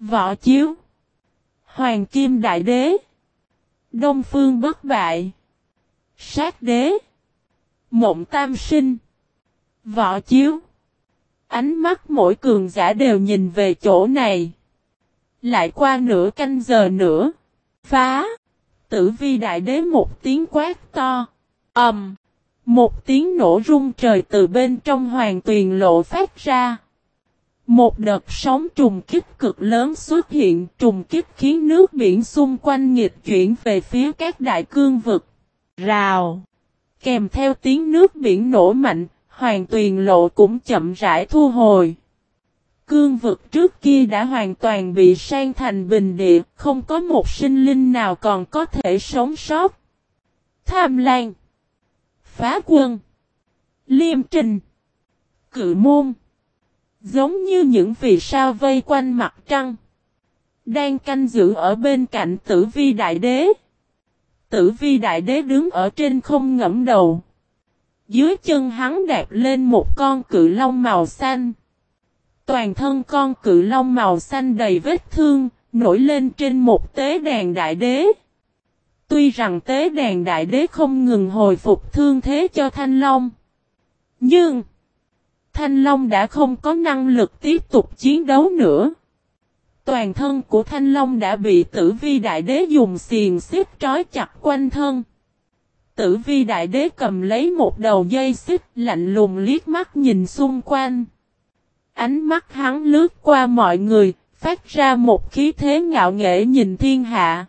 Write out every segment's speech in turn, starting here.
Võ Chiếu. Hoàng Kim Đại Đế. Đông Phương Bất Bại. Sát Đế. Mộng Tam Sinh. Võ Chiếu. Ánh mắt mỗi cường giả đều nhìn về chỗ này. Lại qua nửa canh giờ nữa. Phá. Tử vi đại đế một tiếng quát to. ầm, um, Một tiếng nổ rung trời từ bên trong hoàng tuyền lộ phát ra. Một đợt sóng trùng kích cực lớn xuất hiện, trùng kích khiến nước biển xung quanh nghịch chuyển về phía các đại cương vực. Rào! Kèm theo tiếng nước biển nổ mạnh, hoàng tuyền lộ cũng chậm rãi thu hồi. Cương vực trước kia đã hoàn toàn bị sang thành bình địa, không có một sinh linh nào còn có thể sống sót. Tham Lan Phá quân Liêm Trình Cự môn Giống như những vì sao vây quanh mặt trăng. Đang canh giữ ở bên cạnh tử vi đại đế. Tử vi đại đế đứng ở trên không ngẫm đầu. Dưới chân hắn đạp lên một con cự long màu xanh. Toàn thân con cự long màu xanh đầy vết thương, nổi lên trên một tế đàn đại đế. Tuy rằng tế đàn đại đế không ngừng hồi phục thương thế cho thanh long. Nhưng, thanh long đã không có năng lực tiếp tục chiến đấu nữa. Toàn thân của thanh long đã bị tử vi đại đế dùng xiềng xích trói chặt quanh thân. Tử vi đại đế cầm lấy một đầu dây xích lạnh lùng liếc mắt nhìn xung quanh. Ánh mắt hắn lướt qua mọi người, phát ra một khí thế ngạo nghễ nhìn thiên hạ.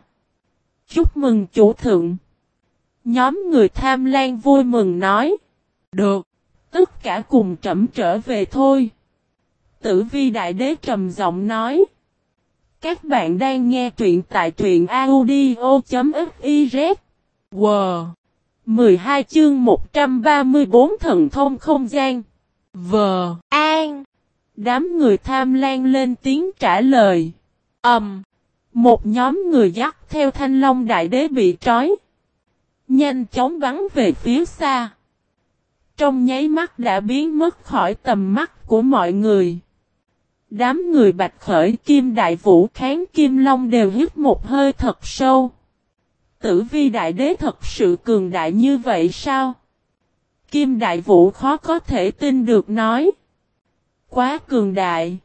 Chúc mừng chủ thượng. Nhóm người tham lan vui mừng nói. Được. Tất cả cùng trẫm trở về thôi. Tử vi đại đế trầm giọng nói. Các bạn đang nghe truyện tại truyện audio.fiz. Wow! 12 chương 134 thần thông không gian. Vờ, an. Đám người tham lan lên tiếng trả lời. Ẩm. Um, một nhóm người dắt theo thanh long đại đế bị trói. Nhanh chóng bắn về phía xa. Trong nháy mắt đã biến mất khỏi tầm mắt của mọi người. Đám người bạch khởi, kim đại vũ, kháng kim long đều hít một hơi thật sâu. Tử vi đại đế thật sự cường đại như vậy sao? Kim đại vũ khó có thể tin được nói. Quá cường đại.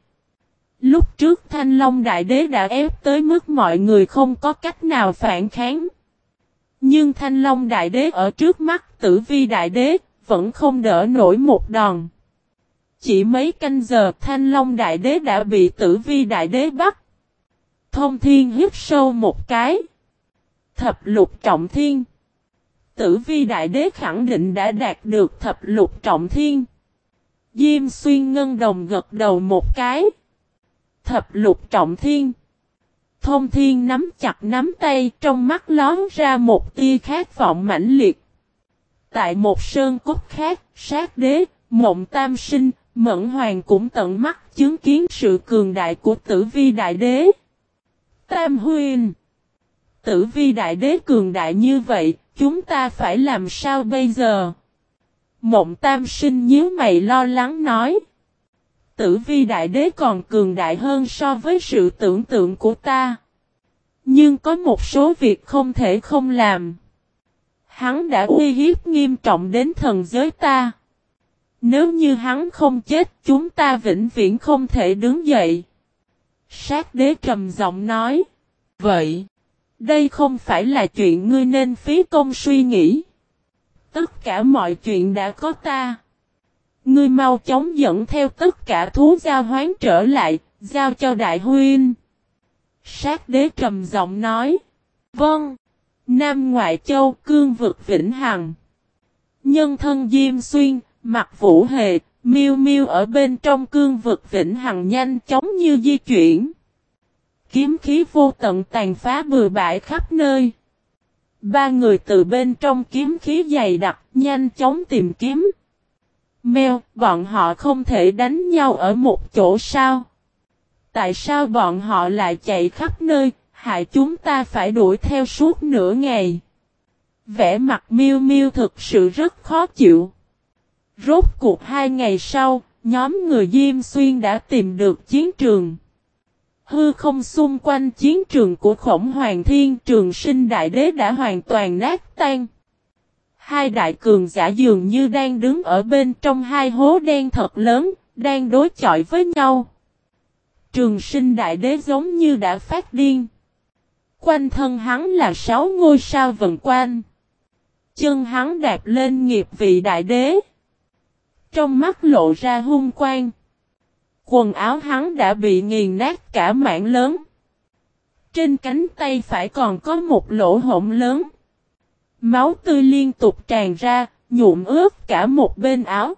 Lúc trước thanh long đại đế đã ép tới mức mọi người không có cách nào phản kháng. Nhưng thanh long đại đế ở trước mắt tử vi đại đế vẫn không đỡ nổi một đòn. Chỉ mấy canh giờ, thanh long đại đế đã bị tử vi đại đế bắt. Thông thiên hít sâu một cái. Thập lục trọng thiên. Tử vi đại đế khẳng định đã đạt được thập lục trọng thiên. Diêm xuyên ngân đồng gật đầu một cái. Thập lục trọng thiên. Thông thiên nắm chặt nắm tay, trong mắt lón ra một tia khát vọng mãnh liệt. Tại một sơn cốt khác, sát đế, mộng tam sinh, mẫn hoàng cũng tận mắt chứng kiến sự cường đại của tử vi đại đế. Tam huyền. Tử vi đại đế cường đại như vậy, chúng ta phải làm sao bây giờ? Mộng tam sinh nhíu mày lo lắng nói. Tử vi đại đế còn cường đại hơn so với sự tưởng tượng của ta. Nhưng có một số việc không thể không làm. Hắn đã uy hiếp nghiêm trọng đến thần giới ta. Nếu như hắn không chết chúng ta vĩnh viễn không thể đứng dậy. Sát đế trầm giọng nói. Vậy, đây không phải là chuyện ngươi nên phí công suy nghĩ. Tất cả mọi chuyện đã có ta. Ngươi mau chóng dẫn theo tất cả thú giao hoán trở lại, giao cho đại huyên. Sát đế trầm giọng nói. Vâng. Nam Ngoại Châu Cương Vực Vĩnh Hằng. Nhân thân Diêm Xuyên, mặt Vũ Hề, miêu miêu ở bên trong cương vực Vĩnh Hằng nhanh chóng như di chuyển. Kiếm khí vô tận tàn phá bừa bãi khắp nơi. Ba người từ bên trong kiếm khí dày đặc, nhanh chóng tìm kiếm. Mèo, bọn họ không thể đánh nhau ở một chỗ sao? Tại sao bọn họ lại chạy khắp nơi, hại chúng ta phải đuổi theo suốt nửa ngày. Vẻ mặt miêu miêu thực sự rất khó chịu. Rốt cuộc hai ngày sau, nhóm người Diêm Xuyên đã tìm được chiến trường. Hư không xung quanh chiến trường của khổng hoàng thiên trường sinh đại đế đã hoàn toàn nát tan. Hai đại cường giả dường như đang đứng ở bên trong hai hố đen thật lớn, đang đối chọi với nhau. Trường sinh đại đế giống như đã phát điên. Quanh thân hắn là sáu ngôi sao vần quanh. Chân hắn đạp lên nghiệp vị đại đế. Trong mắt lộ ra hung quang. Quần áo hắn đã bị nghiền nát cả mảng lớn. Trên cánh tay phải còn có một lỗ hổng lớn. Máu tươi liên tục tràn ra, nhuộm ướt cả một bên áo.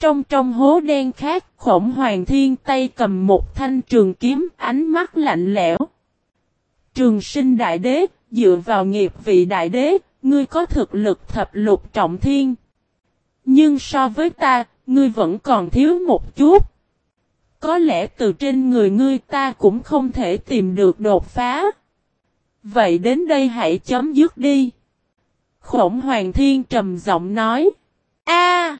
Trong trong hố đen khác, khổng hoàng thiên tay cầm một thanh trường kiếm, ánh mắt lạnh lẽo. Trường sinh đại đế, dựa vào nghiệp vị đại đế, ngươi có thực lực thập lục trọng thiên. Nhưng so với ta, ngươi vẫn còn thiếu một chút. Có lẽ từ trên người ngươi ta cũng không thể tìm được đột phá. Vậy đến đây hãy chấm dứt đi. Khổng Hoàng Thiên trầm giọng nói. A!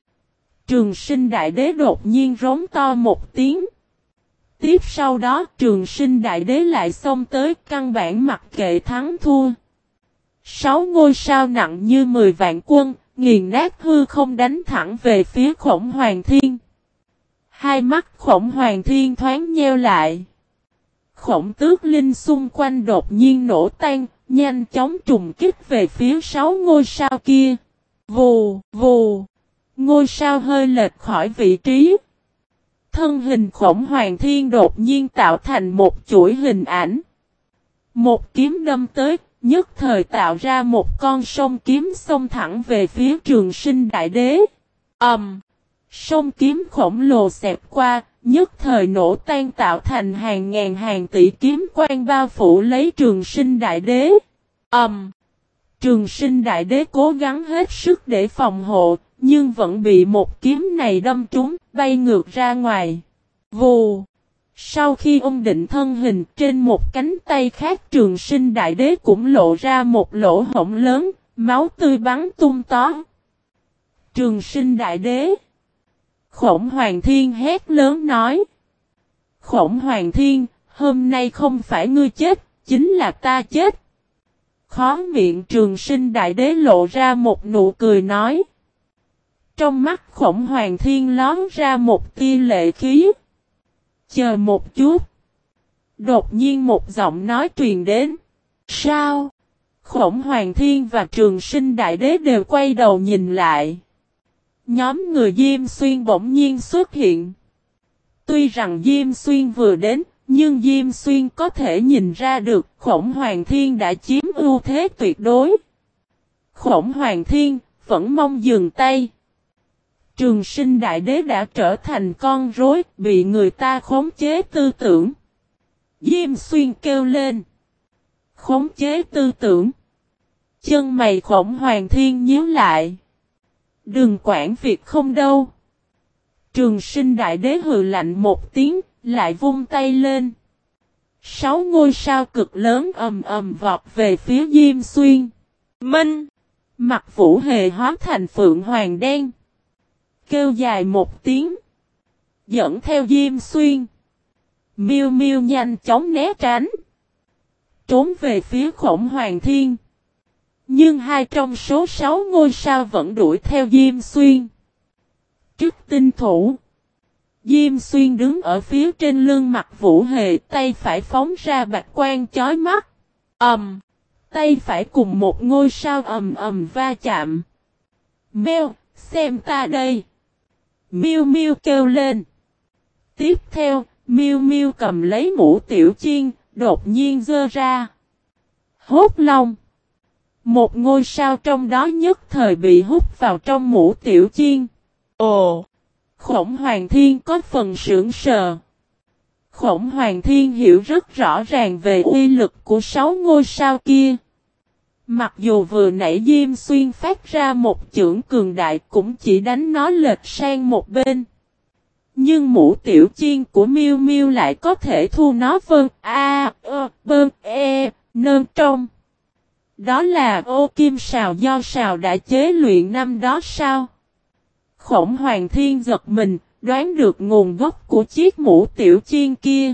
trường sinh đại đế đột nhiên rống to một tiếng. Tiếp sau đó trường sinh đại đế lại xông tới căn bản mặc kệ thắng thua. Sáu ngôi sao nặng như mười vạn quân, nghiền nát hư không đánh thẳng về phía khổng hoàng thiên. Hai mắt khổng hoàng thiên thoáng nheo lại. Khổng tước linh xung quanh đột nhiên nổ tan, nhanh chóng trùng kích về phía sáu ngôi sao kia. Vù, vù. Ngôi sao hơi lệch khỏi vị trí. Thân hình khổng hoàng thiên đột nhiên tạo thành một chuỗi hình ảnh. Một kiếm đâm tới, nhất thời tạo ra một con sông kiếm xông thẳng về phía trường sinh đại đế. âm, Um, sông kiếm khổng lồ xẹp qua, nhất thời nổ tan tạo thành hàng ngàn hàng tỷ kiếm quan bao phủ lấy trường sinh đại đế. âm, Um, trường sinh đại đế cố gắng hết sức để phòng hộ, nhưng vẫn bị một kiếm này đâm trúng, bay ngược ra ngoài. Vù! Sau khi ôm định thân hình trên một cánh tay khác trường sinh đại đế cũng lộ ra một lỗ hổng lớn, máu tươi bắn tung tó. Trường sinh đại đế. Khổng hoàng thiên hét lớn nói. Khổng hoàng thiên, hôm nay không phải ngươi chết, chính là ta chết. Khó miệng trường sinh đại đế lộ ra một nụ cười nói. Trong mắt khổng hoàng thiên lón ra một tia lệ khí. Chờ một chút. Đột nhiên một giọng nói truyền đến. Sao? Khổng hoàng thiên và trường sinh đại đế đều quay đầu nhìn lại. Nhóm người Diêm Xuyên bỗng nhiên xuất hiện. Tuy rằng Diêm Xuyên vừa đến, nhưng Diêm Xuyên có thể nhìn ra được khổng hoàng thiên đã chiếm ưu thế tuyệt đối. Khổng hoàng thiên vẫn mong dừng tay. Trường sinh đại đế đã trở thành con rối, bị người ta khống chế tư tưởng. Diêm xuyên kêu lên. Khống chế tư tưởng. Chân mày khổng hoàng thiên nhíu lại. Đừng quản việc không đâu. Trường sinh đại đế hừ lạnh một tiếng, lại vung tay lên. Sáu ngôi sao cực lớn ầm ầm vọt về phía Diêm Xuyên. Minh! Mặt vũ hề hóa thành phượng hoàng đen kêu dài một tiếng. Dẫn theo Diêm Xuyên. Miêu miêu nhanh chóng né tránh. Trốn về phía khổng hoàng thiên. Nhưng hai trong số sáu ngôi sao vẫn đuổi theo Diêm Xuyên. Trước tinh thủ. Diêm Xuyên đứng ở phía trên lưng mặt vũ hề tay phải phóng ra bạch quan chói mắt. Ẩm. Um, tay phải cùng một ngôi sao ầm ầm va chạm. Mèo, xem ta đây. Miu Miu kêu lên. Tiếp theo, Miu Miu cầm lấy mũ tiểu chiên, đột nhiên dơ ra. Hốt long. Một ngôi sao trong đó nhất thời bị hút vào trong mũ tiểu chiên. Ồ! Khổng Hoàng Thiên có phần sưởng sờ. Khổng Hoàng Thiên hiểu rất rõ ràng về uy lực của sáu ngôi sao kia. Mặc dù vừa nãy Diêm Xuyên phát ra một chưởng cường đại cũng chỉ đánh nó lệch sang một bên. Nhưng mũ tiểu chiên của Miu Miu lại có thể thu nó vân a ơ bơn e nơn trong. Đó là ô kim sào do sào đã chế luyện năm đó sao? Khổng Hoàng Thiên giật mình, đoán được nguồn gốc của chiếc mũ tiểu chiên kia.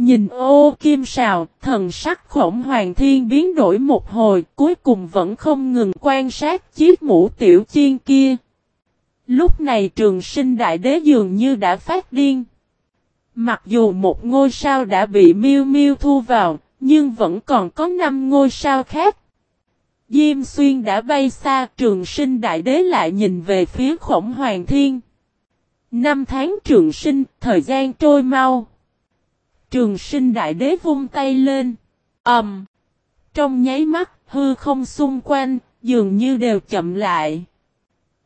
Nhìn ô kim sào, thần sắc khổng hoàng thiên biến đổi một hồi, cuối cùng vẫn không ngừng quan sát chiếc mũ tiểu chiên kia. Lúc này trường sinh đại đế dường như đã phát điên. Mặc dù một ngôi sao đã bị miêu miêu thu vào, nhưng vẫn còn có năm ngôi sao khác. Diêm xuyên đã bay xa, trường sinh đại đế lại nhìn về phía khổng hoàng thiên. Năm tháng trường sinh, thời gian trôi mau. Trường sinh đại đế vung tay lên. ầm, um, Trong nháy mắt, hư không xung quanh, dường như đều chậm lại.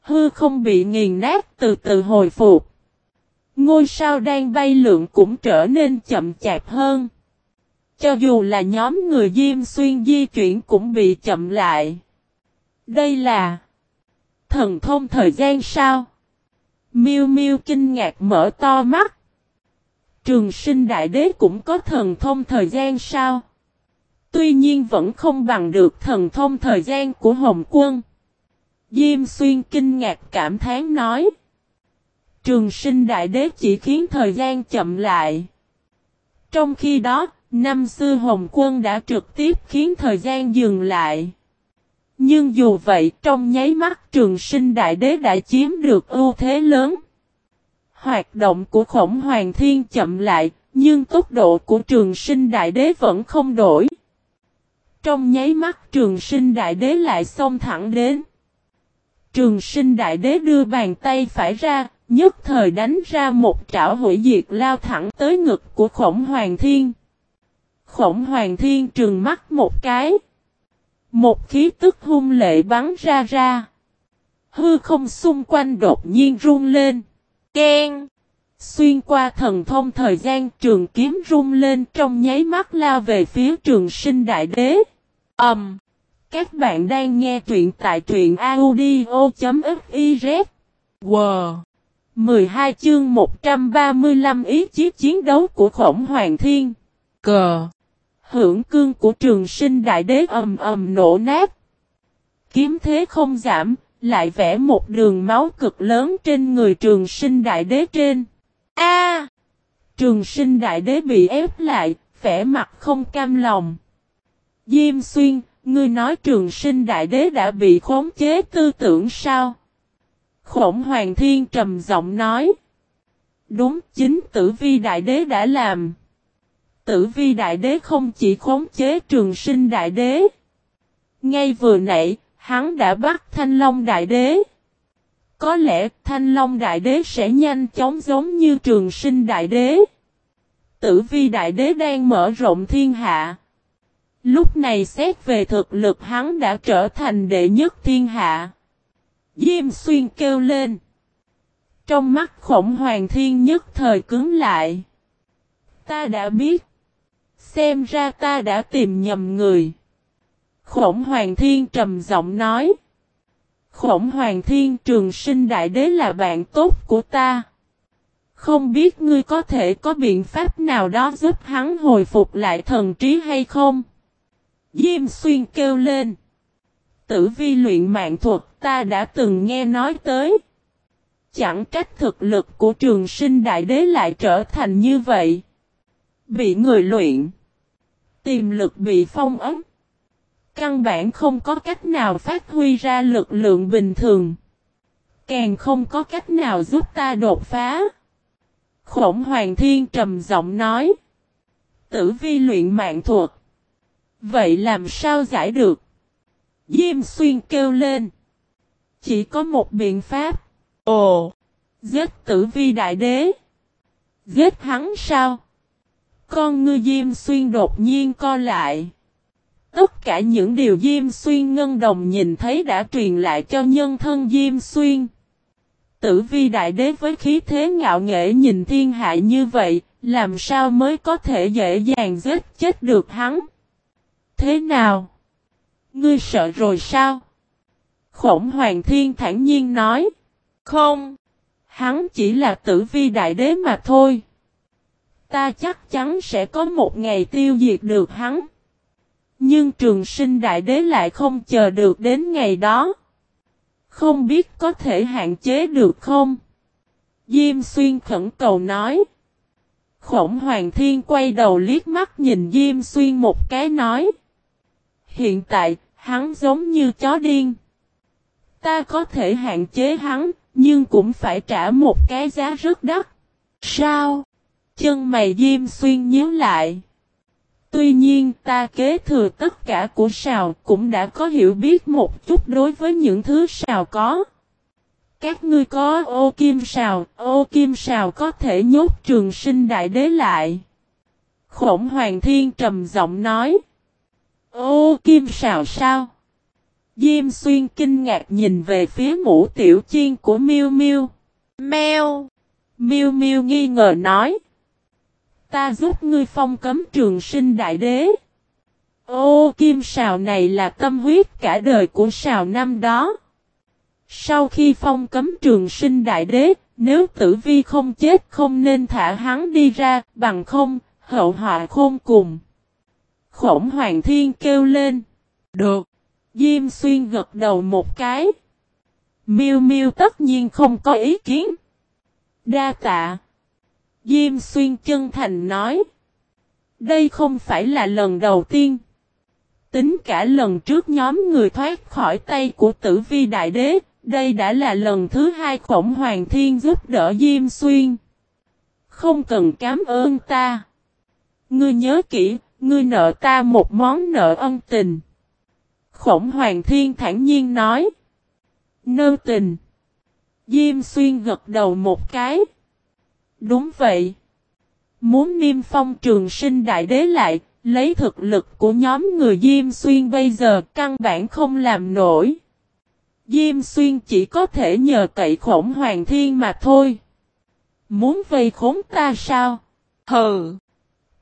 Hư không bị nghiền nát từ từ hồi phục. Ngôi sao đang bay lượn cũng trở nên chậm chạp hơn. Cho dù là nhóm người Diêm Xuyên di chuyển cũng bị chậm lại. Đây là thần thông thời gian sao? Miu miu kinh ngạc mở to mắt. Trường sinh đại đế cũng có thần thông thời gian sao? Tuy nhiên vẫn không bằng được thần thông thời gian của Hồng Quân. Diêm xuyên kinh ngạc cảm thán nói. Trường sinh đại đế chỉ khiến thời gian chậm lại. Trong khi đó, năm xưa Hồng Quân đã trực tiếp khiến thời gian dừng lại. Nhưng dù vậy, trong nháy mắt trường sinh đại đế đã chiếm được ưu thế lớn. Hoạt động của khổng hoàng thiên chậm lại, nhưng tốc độ của trường sinh đại đế vẫn không đổi. Trong nháy mắt trường sinh đại đế lại xông thẳng đến. Trường sinh đại đế đưa bàn tay phải ra, nhất thời đánh ra một trảo hủy diệt lao thẳng tới ngực của khổng hoàng thiên. Khổng hoàng thiên trừng mắt một cái. Một khí tức hung lệ bắn ra ra. Hư không xung quanh đột nhiên rung lên. Ken. Xuyên qua thần thông thời gian trường kiếm rung lên trong nháy mắt lao về phía trường sinh đại đế. Ẩm. Um, các bạn đang nghe truyện tại truyện audio.fiz. Wow. 12 chương 135 ý chí chiến đấu của khổng hoàng thiên. Cờ. Hưởng cương của trường sinh đại đế ầm ầm nổ nát. Kiếm thế không giảm, lại vẽ một đường máu cực lớn trên người trường sinh đại đế trên. A! trường sinh đại đế bị ép lại, vẻ mặt không cam lòng. Diêm xuyên, ngươi nói trường sinh đại đế đã bị khống chế tư tưởng sao? Khổng hoàng thiên trầm giọng nói. Đúng chính tử vi đại đế đã làm. Tử vi đại đế không chỉ khống chế trường sinh đại đế. Ngay vừa nãy, hắn đã bắt thanh long đại đế. Có lẽ thanh long đại đế sẽ nhanh chóng giống như trường sinh đại đế. Tử vi đại đế đang mở rộng thiên hạ. Lúc này xét về thực lực hắn đã trở thành đệ nhất thiên hạ. Diêm xuyên kêu lên. Trong mắt khổng hoàng thiên nhất thời cứng lại. Ta đã biết. Xem ra ta đã tìm nhầm người. Khổng hoàng thiên trầm giọng nói. Khổng hoàng thiên trường sinh đại đế là bạn tốt của ta. Không biết ngươi có thể có biện pháp nào đó giúp hắn hồi phục lại thần trí hay không? Diêm xuyên kêu lên. Tử vi luyện mạng thuật ta đã từng nghe nói tới. Chẳng trách thực lực của trường sinh đại đế lại trở thành như vậy. Bị người luyện. Tiềm lực bị phong ấm. Căn bản không có cách nào phát huy ra lực lượng bình thường. Càng không có cách nào giúp ta đột phá. Khổng Hoàng Thiên trầm giọng nói. Tử vi luyện mạng thuật. Vậy làm sao giải được? Diêm xuyên kêu lên. Chỉ có một biện pháp. Ồ! Giết tử vi đại đế. Giết hắn sao? Con ngư Diêm xuyên đột nhiên co lại. Tất cả những điều Diêm Xuyên Ngân Đồng nhìn thấy đã truyền lại cho nhân thân Diêm Xuyên. Tử vi đại đế với khí thế ngạo nghệ nhìn thiên hạ như vậy, làm sao mới có thể dễ dàng giết chết được hắn? Thế nào? Ngươi sợ rồi sao? Khổng Hoàng Thiên thản nhiên nói. Không. Hắn chỉ là tử vi đại đế mà thôi. Ta chắc chắn sẽ có một ngày tiêu diệt được hắn. Nhưng trường sinh đại đế lại không chờ được đến ngày đó. Không biết có thể hạn chế được không? Diêm xuyên khẩn cầu nói. Khổng Hoàng Thiên quay đầu liếc mắt nhìn Diêm Xuyên một cái nói. Hiện tại, hắn giống như chó điên. Ta có thể hạn chế hắn, nhưng cũng phải trả một cái giá rất đắt. Sao? Chân mày Diêm Xuyên nhíu lại. Tuy nhiên ta kế thừa tất cả của sào cũng đã có hiểu biết một chút đối với những thứ sào có. Các ngươi có ô kim sào, ô kim sào có thể nhốt trường sinh đại đế lại. Khổng Hoàng Thiên trầm giọng nói. Ô kim sào sao? Diêm xuyên kinh ngạc nhìn về phía mũ tiểu chiên của Miêu Miêu. Mèo! Miêu Miêu nghi ngờ nói. Ta giúp ngươi phong cấm trường sinh đại đế. Ô kim sào này là tâm huyết cả đời của sào năm đó. Sau khi phong cấm trường sinh đại đế, nếu tử vi không chết không nên thả hắn đi ra, bằng không, hậu họa khôn cùng. Khổng Hoàng Thiên kêu lên. Được. Diêm Xuyên gật đầu một cái. Miêu Miêu tất nhiên không có ý kiến. Đa tạ. Diêm Xuyên chân thành nói. Đây không phải là lần đầu tiên. Tính cả lần trước nhóm người thoát khỏi tay của tử vi đại đế, đây đã là lần thứ hai khổng hoàng thiên giúp đỡ Diêm Xuyên. Không cần cảm ơn ta. Ngươi nhớ kỹ, ngươi nợ ta một món nợ ân tình. Khổng hoàng thiên thản nhiên nói. Nơ tình. Diêm Xuyên gật đầu một cái. Đúng vậy. Muốn niêm phong trường sinh đại đế lại, lấy thực lực của nhóm người Diêm Xuyên bây giờ căn bản không làm nổi. Diêm Xuyên chỉ có thể nhờ cậy khổng hoàng thiên mà thôi. Muốn vây khốn ta sao? Hừ!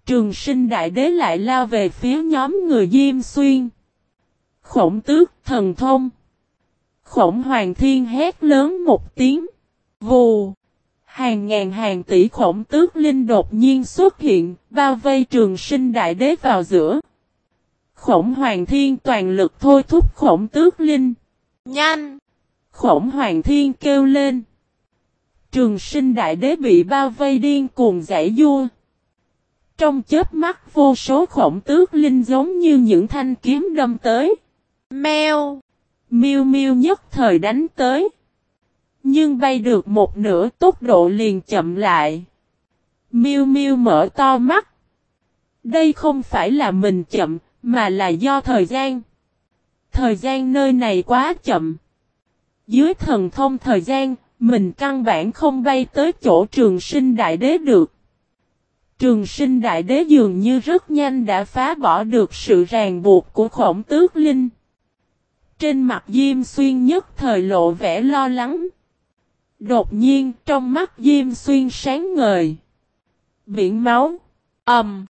Trường sinh đại đế lại lao về phía nhóm người Diêm Xuyên. Khổng tước thần thông. Khổng hoàng thiên hét lớn một tiếng. Vù! Hàng ngàn hàng tỷ khổng tước linh đột nhiên xuất hiện, bao vây trường sinh đại đế vào giữa. Khổng hoàng thiên toàn lực thôi thúc khổng tước linh. Nhanh! Khổng hoàng thiên kêu lên. Trường sinh đại đế bị bao vây điên cuồng giải vua. Trong chớp mắt vô số khổng tước linh giống như những thanh kiếm đâm tới. Mèo! Miêu miêu nhất thời đánh tới. Nhưng bay được một nửa tốc độ liền chậm lại. miu miu mở to mắt. Đây không phải là mình chậm, mà là do thời gian. Thời gian nơi này quá chậm. Dưới thần thông thời gian, mình căn bản không bay tới chỗ trường sinh đại đế được. Trường sinh đại đế dường như rất nhanh đã phá bỏ được sự ràng buộc của khổng tước linh. Trên mặt Diêm Xuyên nhất thời lộ vẻ lo lắng. Đột nhiên trong mắt Diêm Xuyên sáng ngời. Biển máu. Ẩm.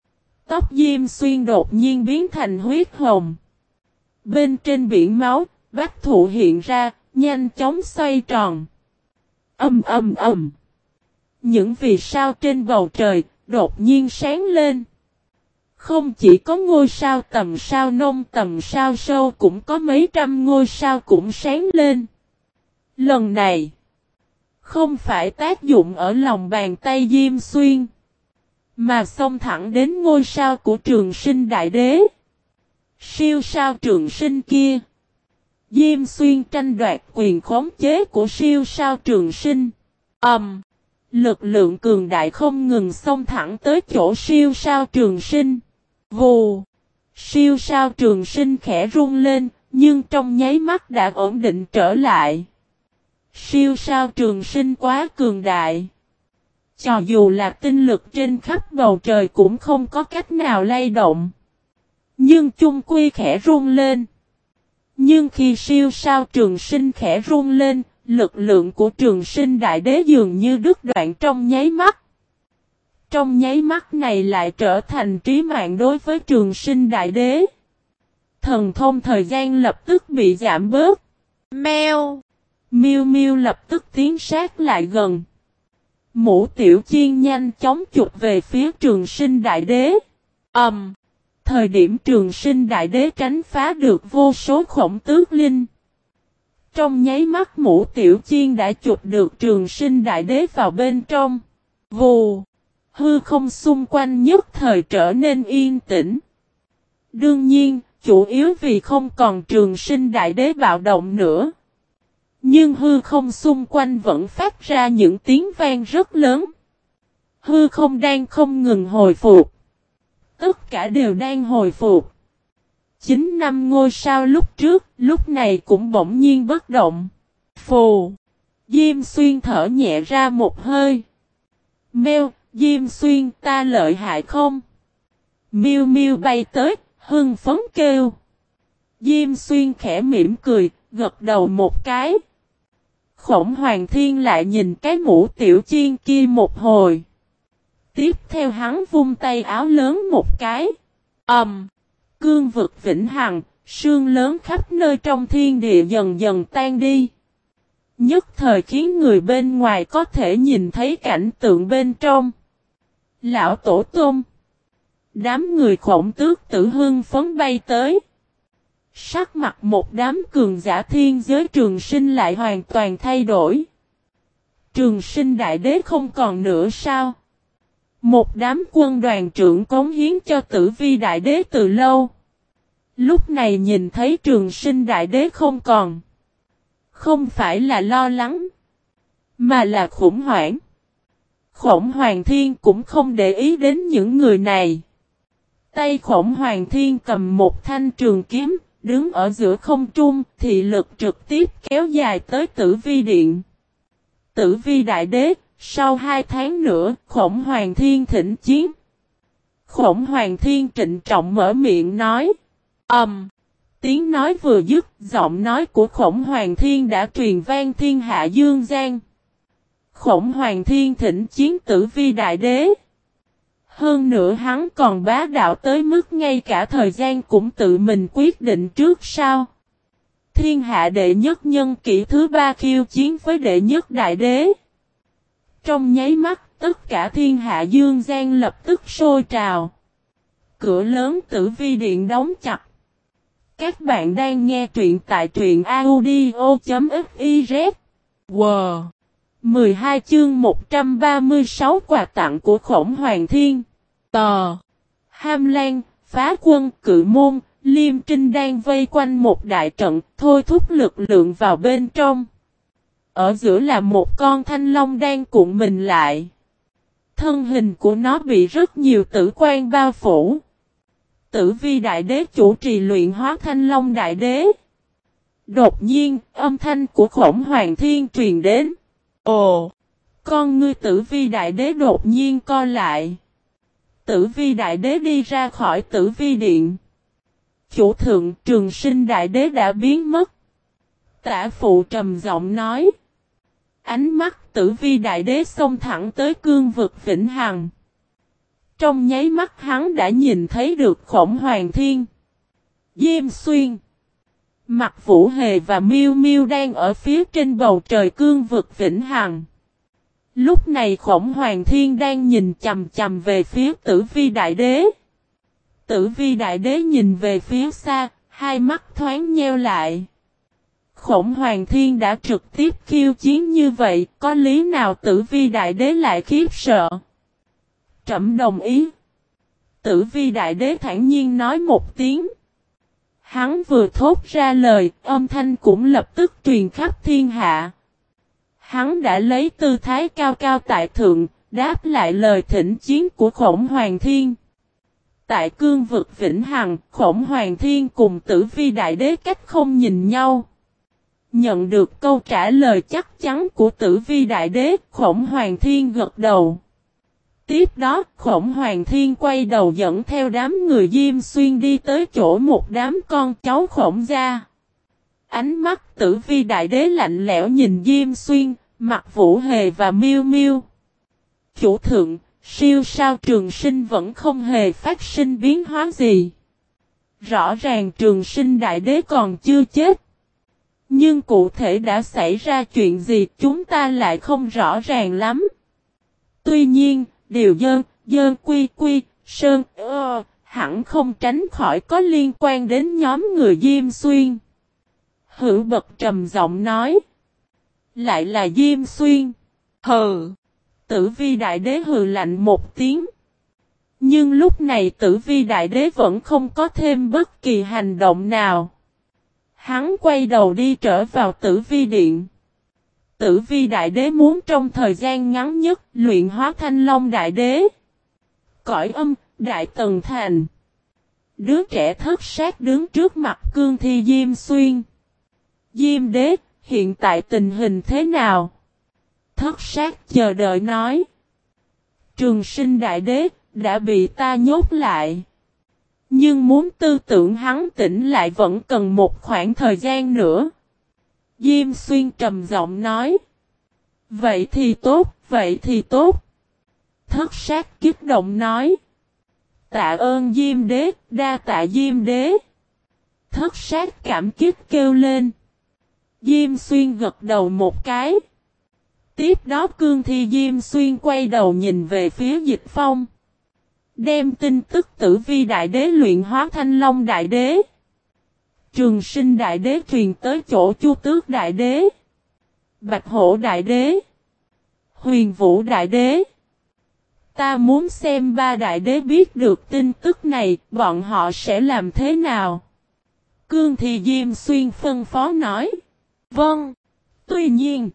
Tóc Diêm Xuyên đột nhiên biến thành huyết hồng. Bên trên biển máu, bách thụ hiện ra, nhanh chóng xoay tròn. Âm âm âm. Những vì sao trên bầu trời, đột nhiên sáng lên. Không chỉ có ngôi sao tầm sao nông tầm sao sâu cũng có mấy trăm ngôi sao cũng sáng lên. Lần này, không phải tác dụng ở lòng bàn tay Diêm Xuyên, mà xông thẳng đến ngôi sao của trường sinh đại đế. Siêu sao trường sinh kia. Diêm xuyên tranh đoạt quyền khống chế của siêu sao trường sinh. Ẩm. Um, lực lượng cường đại không ngừng xông thẳng tới chỗ siêu sao trường sinh. Vù. Siêu sao trường sinh khẽ run lên, nhưng trong nháy mắt đã ổn định trở lại. Siêu sao trường sinh quá cường đại. Cho dù là tinh lực trên khắp bầu trời cũng không có cách nào lay động. Nhưng chung quy khẽ run lên. Nhưng khi siêu sao trường sinh khẽ run lên, lực lượng của trường sinh đại đế dường như đứt đoạn trong nháy mắt. Trong nháy mắt này lại trở thành trí mạng đối với trường sinh đại đế. Thần thông thời gian lập tức bị giảm bớt. Mèo! Miu Miu lập tức tiến sát lại gần. Mũ tiểu chiên nhanh chóng chụp về phía trường sinh đại đế. Ẩm! Um, Thời điểm trường sinh đại đế tránh phá được vô số khổng tước linh. Trong nháy mắt mũ tiểu chiên đã chụp được trường sinh đại đế vào bên trong. Vù! Hư không xung quanh nhất thời trở nên yên tĩnh. Đương nhiên, chủ yếu vì không còn trường sinh đại đế bạo động nữa. Nhưng hư không xung quanh vẫn phát ra những tiếng vang rất lớn. Hư không đang không ngừng hồi phục. Tất cả đều đang hồi phục. Chính năm ngôi sao lúc trước, lúc này cũng bỗng nhiên bất động. Phù. Diêm xuyên thở nhẹ ra một hơi. Mèo, Diêm xuyên ta lợi hại không? Miu Miu bay tới, hưng phấn kêu. Diêm xuyên khẽ mỉm cười, gật đầu một cái. Khổng hoàng thiên lại nhìn cái mũ tiểu chiên kia một hồi. Tiếp theo hắn vung tay áo lớn một cái. Ẩm. Um, cương vực vĩnh hằng, sương lớn khắp nơi trong thiên địa dần dần tan đi. Nhất thời khiến người bên ngoài có thể nhìn thấy cảnh tượng bên trong. Lão Tổ Tôn Đám người khổng tước tử hưng phấn bay tới. Sắc mặt một đám cường giả thiên giới trường sinh lại hoàn toàn thay đổi. Trường sinh đại đế không còn nữa sao? Một đám quân đoàn trưởng cống hiến cho tử vi đại đế từ lâu. Lúc này nhìn thấy trường sinh đại đế không còn. Không phải là lo lắng. Mà là khủng hoảng. Khổng Hoàng Thiên cũng không để ý đến những người này. Tay khổng Hoàng Thiên cầm một thanh trường kiếm, đứng ở giữa không trung, thị lực trực tiếp kéo dài tới tử vi điện. Tử vi đại đế, sau hai tháng nữa, khổng Hoàng Thiên thỉnh chiến. Khổng Hoàng Thiên trịnh trọng mở miệng nói. Ẩm. Um, tiếng nói vừa dứt, giọng nói của khổng Hoàng Thiên đã truyền vang thiên hạ dương gian. Khổng Hoàng Thiên thỉnh chiến tử vi đại đế. Hơn nữa hắn còn bá đạo tới mức ngay cả thời gian cũng tự mình quyết định trước sao? Thiên hạ đệ nhất nhân kỷ thứ ba khiêu chiến với đệ nhất đại đế. Trong nháy mắt, tất cả thiên hạ dương gian lập tức sôi trào. Cửa lớn tử vi điện đóng chặt. Các bạn đang nghe truyện tại truyện audio.fif. Wow! 12 chương 136 quà tặng của khổng hoàng thiên. Tò! Ham Lan, phá quân, cự môn, liêm trinh đang vây quanh một đại trận, thôi thúc lực lượng vào bên trong. Ở giữa là một con thanh long đang cuộn mình lại. Thân hình của nó bị rất nhiều tử quan bao phủ. Tử vi đại đế chủ trì luyện hóa thanh long đại đế. Đột nhiên, âm thanh của khổng hoàng thiên truyền đến. Ồ! Con ngươi tử vi đại đế đột nhiên co lại. Tử vi đại đế đi ra khỏi tử vi điện. Chủ thượng, trường sinh đại đế đã biến mất. Tả phụ trầm giọng nói. Ánh mắt tử vi đại đế xông thẳng tới cương vực vĩnh hằng. Trong nháy mắt hắn đã nhìn thấy được khổng hoàng thiên. Diêm xuyên. Mặt Vũ Hề và Miêu Miêu đang ở phía trên bầu trời cương vực vĩnh hằng. Lúc này khổng hoàng thiên đang nhìn chầm chầm về phía tử vi đại đế. Tử vi đại đế nhìn về phía xa, hai mắt thoáng nheo lại. Khổng hoàng thiên đã trực tiếp khiêu chiến như vậy, có lý nào tử vi đại đế lại khiếp sợ? Trẩm đồng ý. Tử vi đại đế thản nhiên nói một tiếng. Hắn vừa thốt ra lời, âm thanh cũng lập tức truyền khắp thiên hạ. Hắn đã lấy tư thái cao cao tại thượng, đáp lại lời thỉnh chiến của khổng hoàng thiên. Tại cương vực Vĩnh Hằng, khổng hoàng thiên cùng tử vi đại đế cách không nhìn nhau. Nhận được câu trả lời chắc chắn của tử vi đại đế, khổng hoàng thiên gật đầu. Tiếp đó, khổng hoàng thiên quay đầu dẫn theo đám người Diêm Xuyên đi tới chỗ một đám con cháu khổng gia. Ánh mắt tử vi đại đế lạnh lẽo nhìn Diêm Xuyên, mặt vũ hề và miêu miêu. Chủ thượng, siêu sao trường sinh vẫn không hề phát sinh biến hóa gì. Rõ ràng trường sinh đại đế còn chưa chết. Nhưng cụ thể đã xảy ra chuyện gì chúng ta lại không rõ ràng lắm. Tuy nhiên, điều dơn, dơn quy quy, sơn, ơ, hẳn không tránh khỏi có liên quan đến nhóm người Diêm Xuyên. Hữu bật trầm giọng nói. Lại là Diêm Xuyên. Hừ. Tử vi đại đế hừ lạnh một tiếng. Nhưng lúc này tử vi đại đế vẫn không có thêm bất kỳ hành động nào. Hắn quay đầu đi trở vào tử vi điện. Tử vi đại đế muốn trong thời gian ngắn nhất luyện hóa thanh long đại đế. Cõi âm, đại tần thành. Đứa trẻ thất sát đứng trước mặt cương thi Diêm Xuyên. Diêm đế, hiện tại tình hình thế nào? Thất sát chờ đợi nói. Trường sinh đại đế, đã bị ta nhốt lại. Nhưng muốn tư tưởng hắn tỉnh lại vẫn cần một khoảng thời gian nữa. Diêm xuyên trầm giọng nói. Vậy thì tốt, vậy thì tốt. Thất sát kiếp động nói. Tạ ơn Diêm đế, đa tạ Diêm đế. Thất sát cảm kích kêu lên. Diêm xuyên gật đầu một cái. Tiếp đó cương thi Diêm xuyên quay đầu nhìn về phía dịch phong. Đem tin tức tử vi đại đế luyện hóa thanh long đại đế. Trường sinh đại đế truyền tới chỗ chu tước đại đế. Bạch hổ đại đế. Huyền vũ đại đế. Ta muốn xem ba đại đế biết được tin tức này, bọn họ sẽ làm thế nào? Cương thì Diêm Xuyên phân phó nói. Vâng. Tuy nhiên,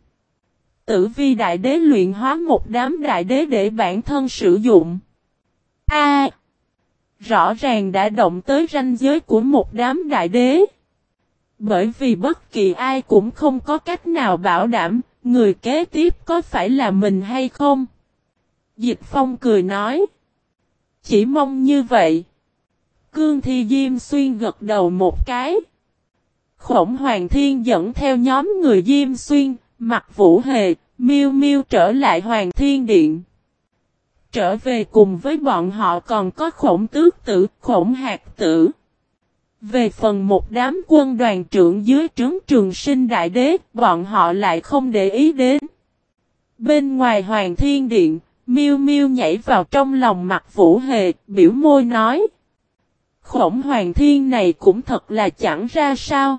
tử vi đại đế luyện hóa một đám đại đế để bản thân sử dụng. A rõ ràng đã động tới ranh giới của một đám đại đế. Bởi vì bất kỳ ai cũng không có cách nào bảo đảm, người kế tiếp có phải là mình hay không. Dịch Phong cười nói. Chỉ mong như vậy. Cương Thi Diêm Xuyên gật đầu một cái. Khổng Hoàng Thiên dẫn theo nhóm người Diêm Xuyên, mặc vũ hề, miêu miêu trở lại Hoàng Thiên Điện trở về cùng với bọn họ còn có khổng tước tử, khổng hạt tử. Về phần một đám quân đoàn trưởng dưới trướng trường sinh đại đế, bọn họ lại không để ý đến. Bên ngoài hoàng thiên điện, miêu miêu nhảy vào trong lòng mặt vũ hề, biểu môi nói. Khổng hoàng thiên này cũng thật là chẳng ra sao.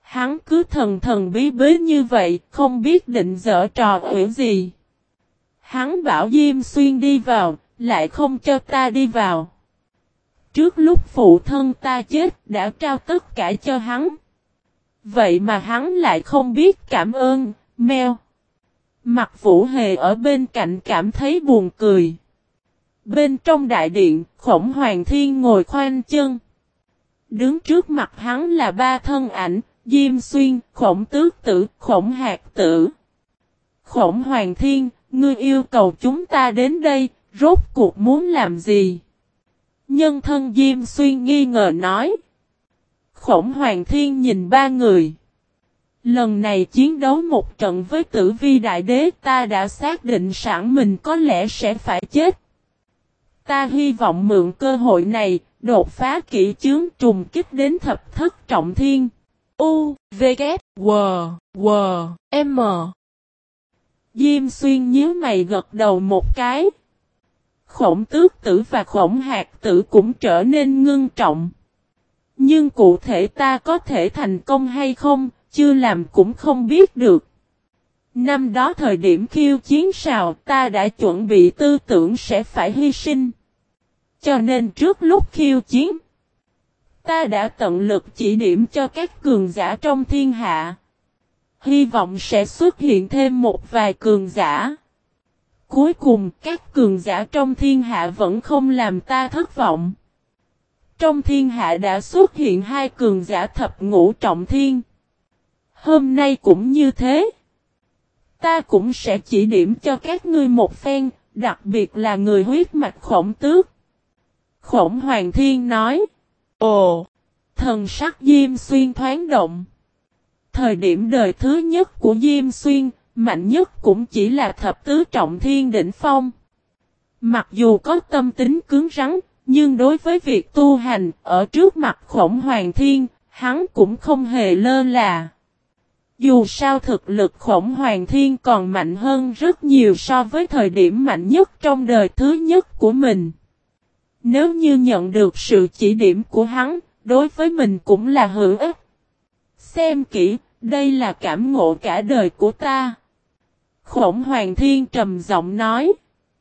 Hắn cứ thần thần bí bí như vậy, không biết định dở trò ủy gì. Hắn bảo Diêm Xuyên đi vào, lại không cho ta đi vào. Trước lúc phụ thân ta chết đã trao tất cả cho hắn. Vậy mà hắn lại không biết cảm ơn, meo. Mặt vũ hề ở bên cạnh cảm thấy buồn cười. Bên trong đại điện, khổng hoàng thiên ngồi khoanh chân. Đứng trước mặt hắn là ba thân ảnh, Diêm Xuyên, khổng tước tử, khổng hạt tử. Khổng hoàng thiên, Ngươi yêu cầu chúng ta đến đây, rốt cuộc muốn làm gì? Nhân thân Diêm Xuyên nghi ngờ nói. Khổng Hoàng Thiên nhìn ba người. Lần này chiến đấu một trận với tử vi đại đế ta đã xác định sẵn mình có lẽ sẽ phải chết. Ta hy vọng mượn cơ hội này, đột phá kỹ chướng trùng kích đến thập thất trọng thiên. U, V, K, W, W, M. Diêm xuyên nhíu mày gật đầu một cái. Khổng tước tử và khổng hạt tử cũng trở nên ngưng trọng. Nhưng cụ thể ta có thể thành công hay không, chưa làm cũng không biết được. Năm đó thời điểm khiêu chiến sào ta đã chuẩn bị tư tưởng sẽ phải hy sinh. Cho nên trước lúc khiêu chiến, ta đã tận lực chỉ điểm cho các cường giả trong thiên hạ. Hy vọng sẽ xuất hiện thêm một vài cường giả. Cuối cùng các cường giả trong thiên hạ vẫn không làm ta thất vọng. Trong thiên hạ đã xuất hiện hai cường giả thập ngũ trọng thiên. Hôm nay cũng như thế. Ta cũng sẽ chỉ điểm cho các ngươi một phen, đặc biệt là người huyết mạch khổng tước. Khổng Hoàng Thiên nói. Ồ! Thần sắc Diêm Xuyên thoáng động. Thời điểm đời thứ nhất của Diêm Xuyên, mạnh nhất cũng chỉ là thập tứ trọng thiên đỉnh phong. Mặc dù có tâm tính cứng rắn, nhưng đối với việc tu hành, ở trước mặt khổng hoàng thiên, hắn cũng không hề lơ là. Dù sao thực lực khổng hoàng thiên còn mạnh hơn rất nhiều so với thời điểm mạnh nhất trong đời thứ nhất của mình. Nếu như nhận được sự chỉ điểm của hắn, đối với mình cũng là hữu ích. Xem kỹ, đây là cảm ngộ cả đời của ta. Khổng Hoàng Thiên trầm giọng nói.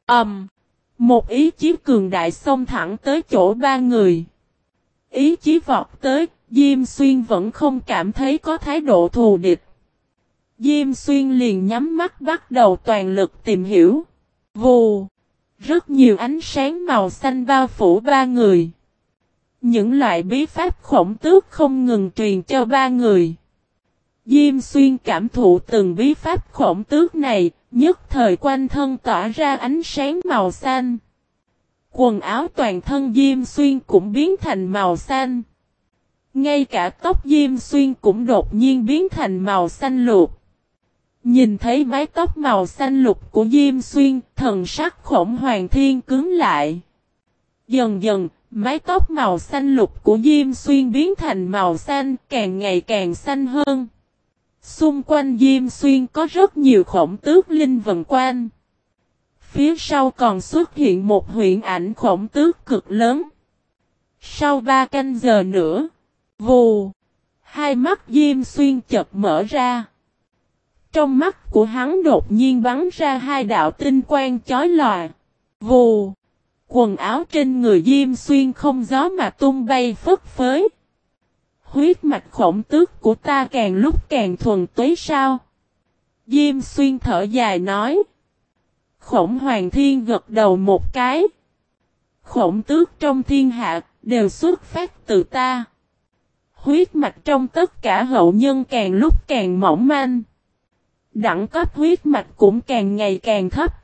Ẩm. một ý chí cường đại xông thẳng tới chỗ ba người. Ý chí vọt tới, Diêm Xuyên vẫn không cảm thấy có thái độ thù địch. Diêm Xuyên liền nhắm mắt bắt đầu toàn lực tìm hiểu. Vù. Rất nhiều ánh sáng màu xanh bao phủ ba người. Những loại bí pháp khổng tước không ngừng truyền cho ba người. Diêm xuyên cảm thụ từng bí pháp khổng tước này, nhất thời quanh thân tỏa ra ánh sáng màu xanh. Quần áo toàn thân Diêm xuyên cũng biến thành màu xanh. Ngay cả tóc Diêm xuyên cũng đột nhiên biến thành màu xanh lục. Nhìn thấy mái tóc màu xanh lục của Diêm Xuyên, thần sắc khổng hoàng thiên cứng lại. Dần dần, mái tóc màu xanh lục của Diêm Xuyên biến thành màu xanh, càng ngày càng xanh hơn. Xung quanh Diêm Xuyên có rất nhiều khổng tước linh vần quan. Phía sau còn xuất hiện một huyện ảnh khổng tước cực lớn. Sau ba canh giờ nữa, vù, hai mắt Diêm Xuyên chật mở ra. Trong mắt của hắn đột nhiên bắn ra hai đạo tinh quang chói lòa. Vù! Quần áo trên người Diêm Xuyên không gió mà tung bay phất phới. Huyết mạch khổng tước của ta càng lúc càng thuần túy sao? Diêm Xuyên thở dài nói. Khổng Hoàng Thiên gật đầu một cái. Khổng tước trong thiên hạ đều xuất phát từ ta. Huyết mạch trong tất cả hậu nhân càng lúc càng mỏng manh. Đẳng cấp huyết mạch cũng càng ngày càng thấp.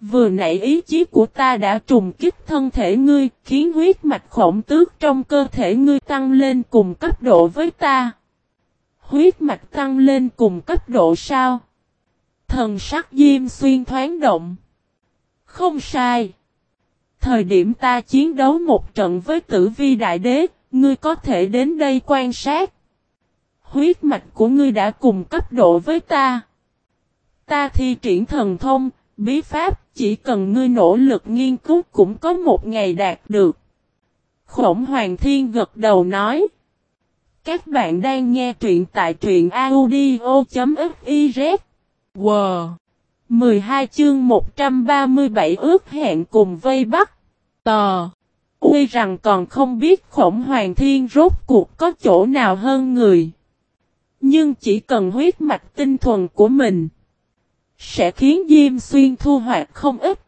Vừa nãy ý chí của ta đã trùng kích thân thể ngươi, khiến huyết mạch khổng tước trong cơ thể ngươi tăng lên cùng cấp độ với ta. Huyết mạch tăng lên cùng cấp độ sao? Thần sắc diêm xuyên thoáng động. Không sai. Thời điểm ta chiến đấu một trận với tử vi đại đế, ngươi có thể đến đây quan sát. Huyết mạch của ngươi đã cùng cấp độ với ta. Ta thi triển thần thông, bí pháp, chỉ cần ngươi nỗ lực nghiên cứu cũng có một ngày đạt được. Khổng Hoàng Thiên gật đầu nói. Các bạn đang nghe truyện tại truyện audio.fiz. Wow! 12 chương 137 ước hẹn cùng vây bắt. Tờ! Tuy rằng còn không biết khổng hoàng thiên rốt cuộc có chỗ nào hơn người. Nhưng chỉ cần huyết mạch tinh thuần của mình. Sẽ khiến Diêm Xuyên thu hoạch không ít.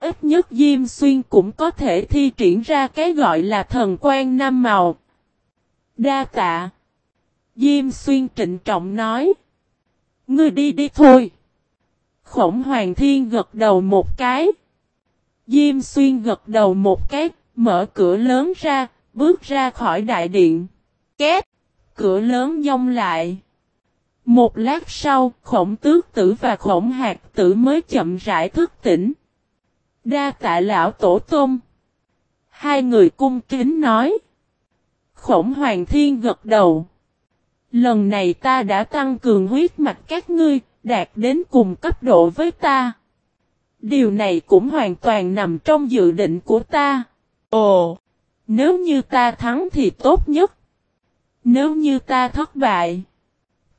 Ít nhất Diêm Xuyên cũng có thể thi triển ra cái gọi là thần quan năm màu. Đa tạ. Diêm Xuyên trịnh trọng nói. Ngươi đi đi thôi. Khổng Hoàng Thiên gật đầu một cái. Diêm Xuyên gật đầu một cái, mở cửa lớn ra, bước ra khỏi đại điện. Két! Cửa lớn dông lại. Một lát sau, khổng tước tử và khổng hạt tử mới chậm rãi thức tỉnh. Đa tạ lão tổ tôm. Hai người cung kính nói. Khổng hoàng thiên gật đầu. Lần này ta đã tăng cường huyết mạch các ngươi, đạt đến cùng cấp độ với ta. Điều này cũng hoàn toàn nằm trong dự định của ta. Ồ, nếu như ta thắng thì tốt nhất. Nếu như ta thất bại.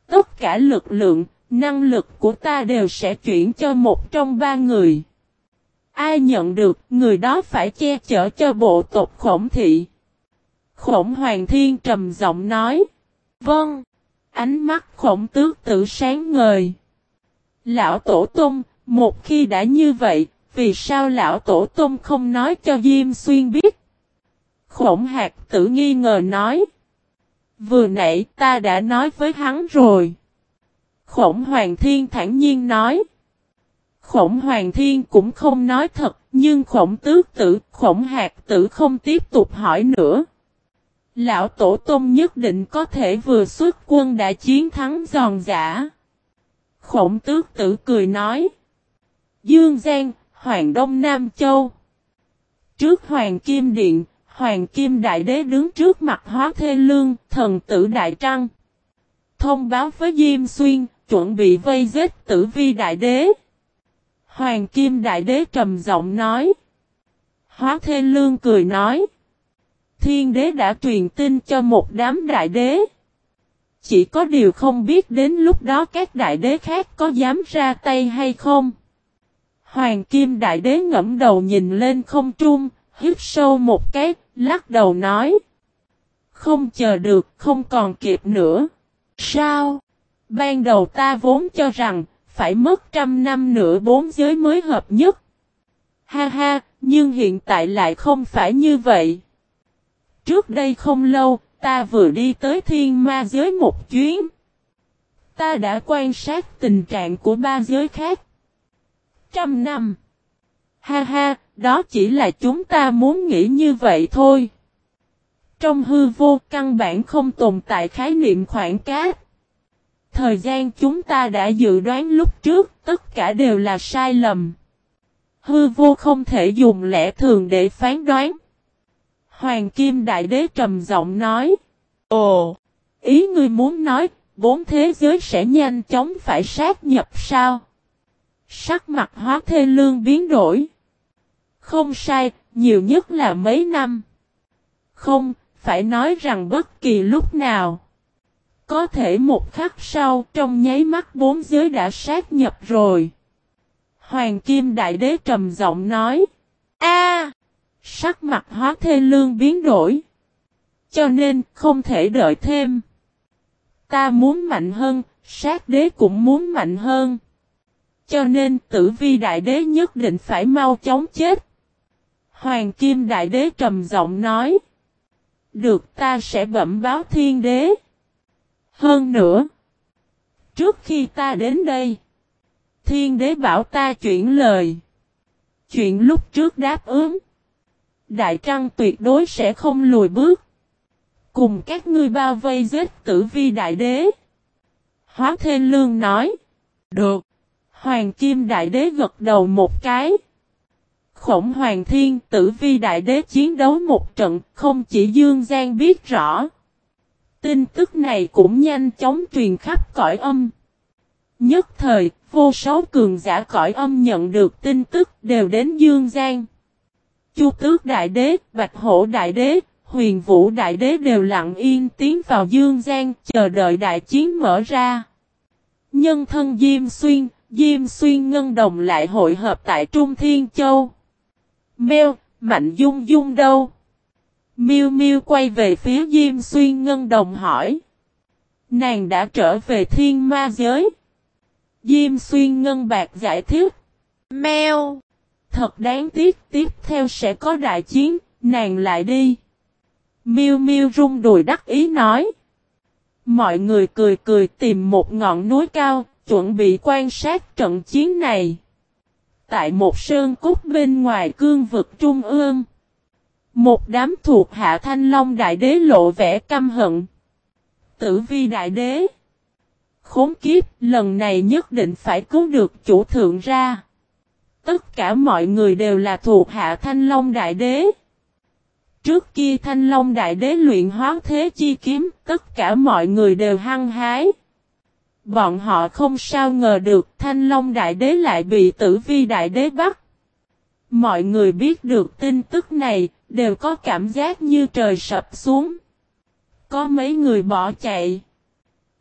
Tất cả lực lượng, năng lực của ta đều sẽ chuyển cho một trong ba người. Ai nhận được, người đó phải che chở cho bộ tộc khổng thị. Khổng hoàng thiên trầm giọng nói. Vâng. Ánh mắt khổng tước tự sáng ngời. Lão Tổ Tông, một khi đã như vậy, vì sao Lão Tổ Tông không nói cho Diêm Xuyên biết? Khổng hạt tự nghi ngờ nói. Vừa nãy ta đã nói với hắn rồi. Khổng Hoàng Thiên thản nhiên nói. Khổng Hoàng Thiên cũng không nói thật, nhưng khổng tước tử, khổng hạt tử không tiếp tục hỏi nữa. Lão Tổ Tông nhất định có thể vừa xuất quân đã chiến thắng giòn giả. Khổng tước tử cười nói. Dương Giang, Hoàng Đông Nam Châu. Trước Hoàng Kim Điện, Hoàng Kim Đại Đế đứng trước mặt hóa thê lương, thần tử Đại Trăng. Thông báo với Diêm Xuyên, chuẩn bị vây giết tử vi Đại Đế. Hoàng Kim Đại Đế trầm giọng nói. Hóa thê lương cười nói. Thiên đế đã truyền tin cho một đám đại đế. Chỉ có điều không biết đến lúc đó các đại đế khác có dám ra tay hay không. Hoàng Kim Đại Đế ngẫm đầu nhìn lên không trung, hít sâu một cái, lắc đầu nói. Không chờ được, không còn kịp nữa. Sao? Ban đầu ta vốn cho rằng, phải mất trăm năm nữa bốn giới mới hợp nhất. Ha ha, nhưng hiện tại lại không phải như vậy. Trước đây không lâu, ta vừa đi tới thiên ma giới một chuyến. Ta đã quan sát tình trạng của ba giới khác. Trăm năm. Ha ha, đó chỉ là chúng ta muốn nghĩ như vậy thôi. Trong hư vô căn bản không tồn tại khái niệm khoảng cát. Thời gian chúng ta đã dự đoán lúc trước, tất cả đều là sai lầm. Hư vô không thể dùng lẽ thường để phán đoán. Hoàng Kim Đại Đế trầm giọng nói. Ồ, ý ngươi muốn nói, bốn thế giới sẽ nhanh chóng phải sát nhập sao? Sắc mặt hóa thê lương biến đổi. Không sai, nhiều nhất là mấy năm. Không, phải nói rằng bất kỳ lúc nào. Có thể một khắc sau trong nháy mắt bốn giới đã sát nhập rồi. Hoàng Kim Đại Đế trầm giọng nói. A, Sắc mặt hóa thê lương biến đổi. Cho nên không thể đợi thêm. Ta muốn mạnh hơn, sát đế cũng muốn mạnh hơn. Cho nên tử vi đại đế nhất định phải mau chóng chết. Hoàng Kim đại đế trầm giọng nói. Được ta sẽ bẩm báo thiên đế. Hơn nữa. Trước khi ta đến đây. Thiên đế bảo ta chuyển lời. Chuyện lúc trước đáp ứng. Đại Trăng tuyệt đối sẽ không lùi bước. Cùng các ngươi bao vây giết tử vi đại đế. Hóa Thê Lương nói. Được. Hoàng Kim Đại Đế gật đầu một cái. Khổng Hoàng Thiên tử vi Đại Đế chiến đấu một trận không chỉ Dương Giang biết rõ. Tin tức này cũng nhanh chóng truyền khắp cõi âm. Nhất thời, vô số cường giả cõi âm nhận được tin tức đều đến Dương Giang. Chu Tước Đại Đế, Bạch Hổ Đại Đế, Huyền Vũ Đại Đế đều lặng yên tiến vào Dương Giang chờ đợi đại chiến mở ra. Nhân thân Diêm Xuyên, Diêm Xuyên Ngân Đồng lại hội hợp tại Trung Thiên Châu. Mèo, Mạnh Dung Dung đâu? miu miu quay về phía Diêm Xuyên Ngân Đồng hỏi. Nàng đã trở về thiên ma giới. Diêm Xuyên Ngân Bạc giải thích. Mèo. Thật đáng tiếc tiếp theo sẽ có đại chiến, nàng lại đi. Miu miu rung đùi đắc ý nói. Mọi người cười cười tìm một ngọn núi cao, chuẩn bị quan sát trận chiến này. Tại một sơn cốt bên ngoài cương vực trung ương. Một đám thuộc hạ thanh long đại đế lộ vẻ căm hận. Tử vi đại đế. Khốn kiếp, lần này nhất định phải cứu được chủ thượng ra. Tất cả mọi người đều là thuộc hạ thanh long đại đế. Trước kia thanh long đại đế luyện hóa thế chi kiếm, tất cả mọi người đều hăng hái. Bọn họ không sao ngờ được thanh long đại đế lại bị tử vi đại đế bắt. Mọi người biết được tin tức này, đều có cảm giác như trời sập xuống. Có mấy người bỏ chạy.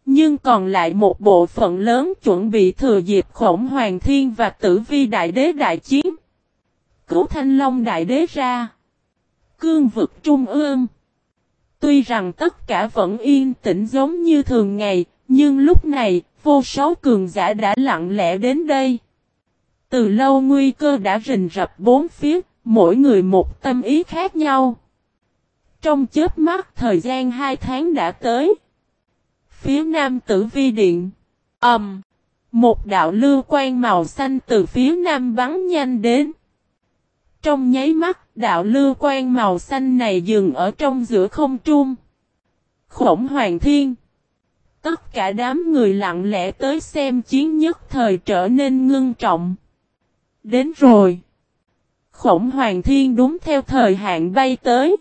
Nhưng còn lại một bộ phận lớn chuẩn bị thừa dịp khổng hoàng thiên và tử vi đại đế đại chiến. Cứu thanh long đại đế ra. Cương vực trung ương. Tuy rằng tất cả vẫn yên tĩnh giống như thường ngày, nhưng lúc này, vô số cường giả đã lặng lẽ đến đây. Từ lâu nguy cơ đã rình rập bốn phía, mỗi người một tâm ý khác nhau. Trong chớp mắt thời gian hai tháng đã tới. Phía nam tử vi điện. Ẩm. Um, một đạo lưu quan màu xanh từ phía nam bắn nhanh đến. Trong nháy mắt, đạo lưu quan màu xanh này dừng ở trong giữa không trung. Khổng hoàng thiên. Tất cả đám người lặng lẽ tới xem chiến nhất thời trở nên ngưng trọng. Đến rồi. Khổng hoàng thiên đúng theo thời hạn bay tới.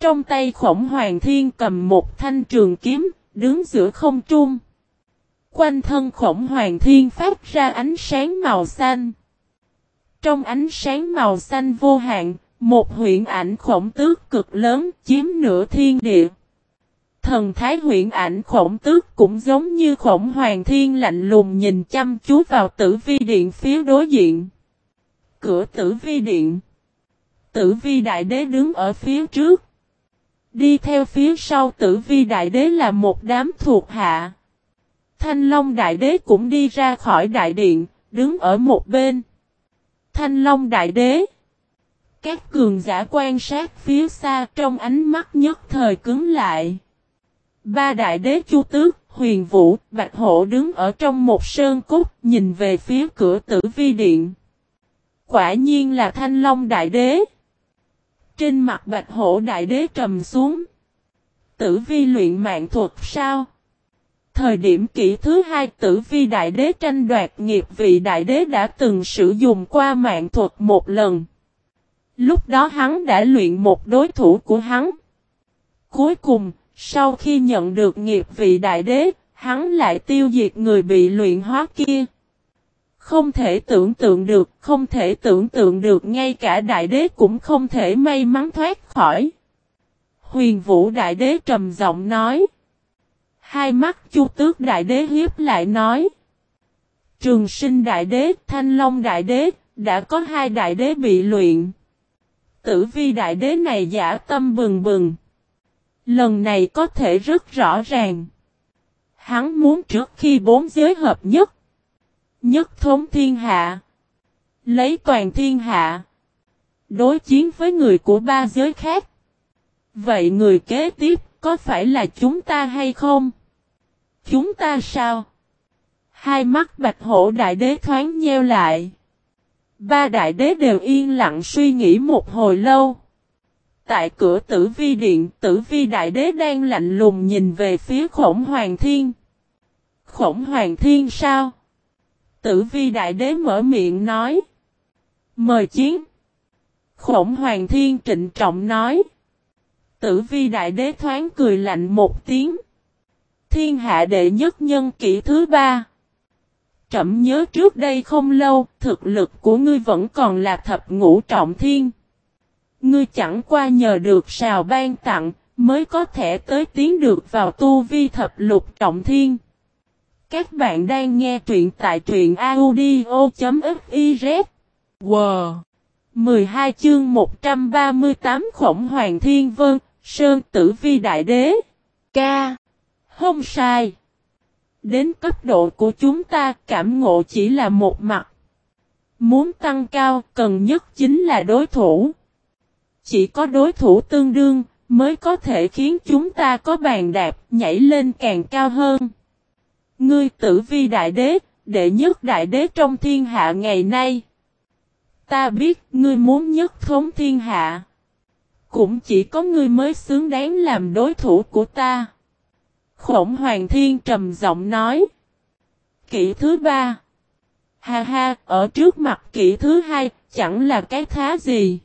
Trong tay khổng hoàng thiên cầm một thanh trường kiếm, đứng giữa không trung. Quanh thân khổng hoàng thiên phát ra ánh sáng màu xanh. Trong ánh sáng màu xanh vô hạn, một huyện ảnh khổng tước cực lớn chiếm nửa thiên địa. Thần thái huyện ảnh khổng tước cũng giống như khổng hoàng thiên lạnh lùng nhìn chăm chú vào tử vi điện phía đối diện. Cửa tử vi điện. Tử vi đại đế đứng ở phía trước. Đi theo phía sau tử vi đại đế là một đám thuộc hạ. Thanh Long đại đế cũng đi ra khỏi đại điện, đứng ở một bên. Thanh Long đại đế. Các cường giả quan sát phía xa trong ánh mắt nhất thời cứng lại. Ba đại đế chu tước, huyền vũ, bạch hổ đứng ở trong một sơn cốt nhìn về phía cửa tử vi điện. Quả nhiên là thanh long đại đế. Trên mặt bạch hổ đại đế trầm xuống. Tử vi luyện mạng thuật sao? Thời điểm kỷ thứ hai tử vi đại đế tranh đoạt nghiệp vị đại đế đã từng sử dụng qua mạng thuật một lần. Lúc đó hắn đã luyện một đối thủ của hắn. Cuối cùng, sau khi nhận được nghiệp vị đại đế, hắn lại tiêu diệt người bị luyện hóa kia. Không thể tưởng tượng được, không thể tưởng tượng được ngay cả đại đế cũng không thể may mắn thoát khỏi. Huyền vũ đại đế trầm giọng nói. Hai mắt chu tước đại đế hiếp lại nói. Trường sinh đại đế, thanh long đại đế, đã có hai đại đế bị luyện. Tử vi đại đế này giả tâm bừng bừng. Lần này có thể rất rõ ràng. Hắn muốn trước khi bốn giới hợp nhất. Nhất thống thiên hạ. Lấy toàn thiên hạ. Đối chiến với người của ba giới khác. Vậy người kế tiếp có phải là chúng ta hay không? Chúng ta sao? Hai mắt bạch hổ đại đế thoáng nheo lại. Ba đại đế đều yên lặng suy nghĩ một hồi lâu. Tại cửa tử vi điện, tử vi đại đế đang lạnh lùng nhìn về phía khổng hoàng thiên. Khổng hoàng thiên sao? Tử vi đại đế mở miệng nói. Mời chiến. Khổng hoàng thiên trịnh trọng nói. Tử vi đại đế thoáng cười lạnh một tiếng. Thiên hạ đệ nhất nhân kỷ thứ ba. Trẩm nhớ trước đây không lâu, thực lực của ngươi vẫn còn là thập ngũ trọng thiên. Ngươi chẳng qua nhờ được sào ban tặng, mới có thể tới tiến được vào tu vi thập lục trọng thiên. Các bạn đang nghe truyện tại truyện audio.fiz. Wow! 12 chương 138 Khổng Hoàng Thiên Vân, Sơn Tử Vi Đại Đế. Ca. Không sai. Đến cấp độ của chúng ta cảm ngộ chỉ là một mặt. Muốn tăng cao cần nhất chính là đối thủ. Chỉ có đối thủ tương đương mới có thể khiến chúng ta có bàn đạp nhảy lên càng cao hơn. Ngươi tử vi đại đế, đệ nhất đại đế trong thiên hạ ngày nay. Ta biết ngươi muốn nhất thống thiên hạ. Cũng chỉ có ngươi mới xứng đáng làm đối thủ của ta. Khổng Hoàng Thiên trầm giọng nói. Kỷ thứ ba. Ha ha, ở trước mặt kỷ thứ hai, chẳng là cái thá gì.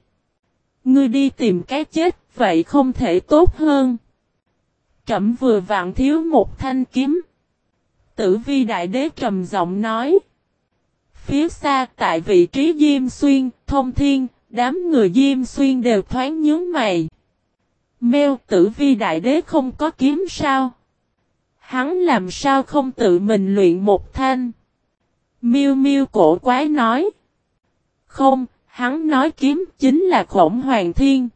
Ngươi đi tìm cái chết, vậy không thể tốt hơn. Trẩm vừa vặn thiếu một thanh kiếm. Tử vi đại đế trầm giọng nói. Phía xa tại vị trí Diêm Xuyên, thông thiên, đám người Diêm Xuyên đều thoáng nhướng mày. Mêu tử vi đại đế không có kiếm sao? Hắn làm sao không tự mình luyện một thanh? Miêu miêu cổ quái nói. Không, hắn nói kiếm chính là khổng hoàng thiên.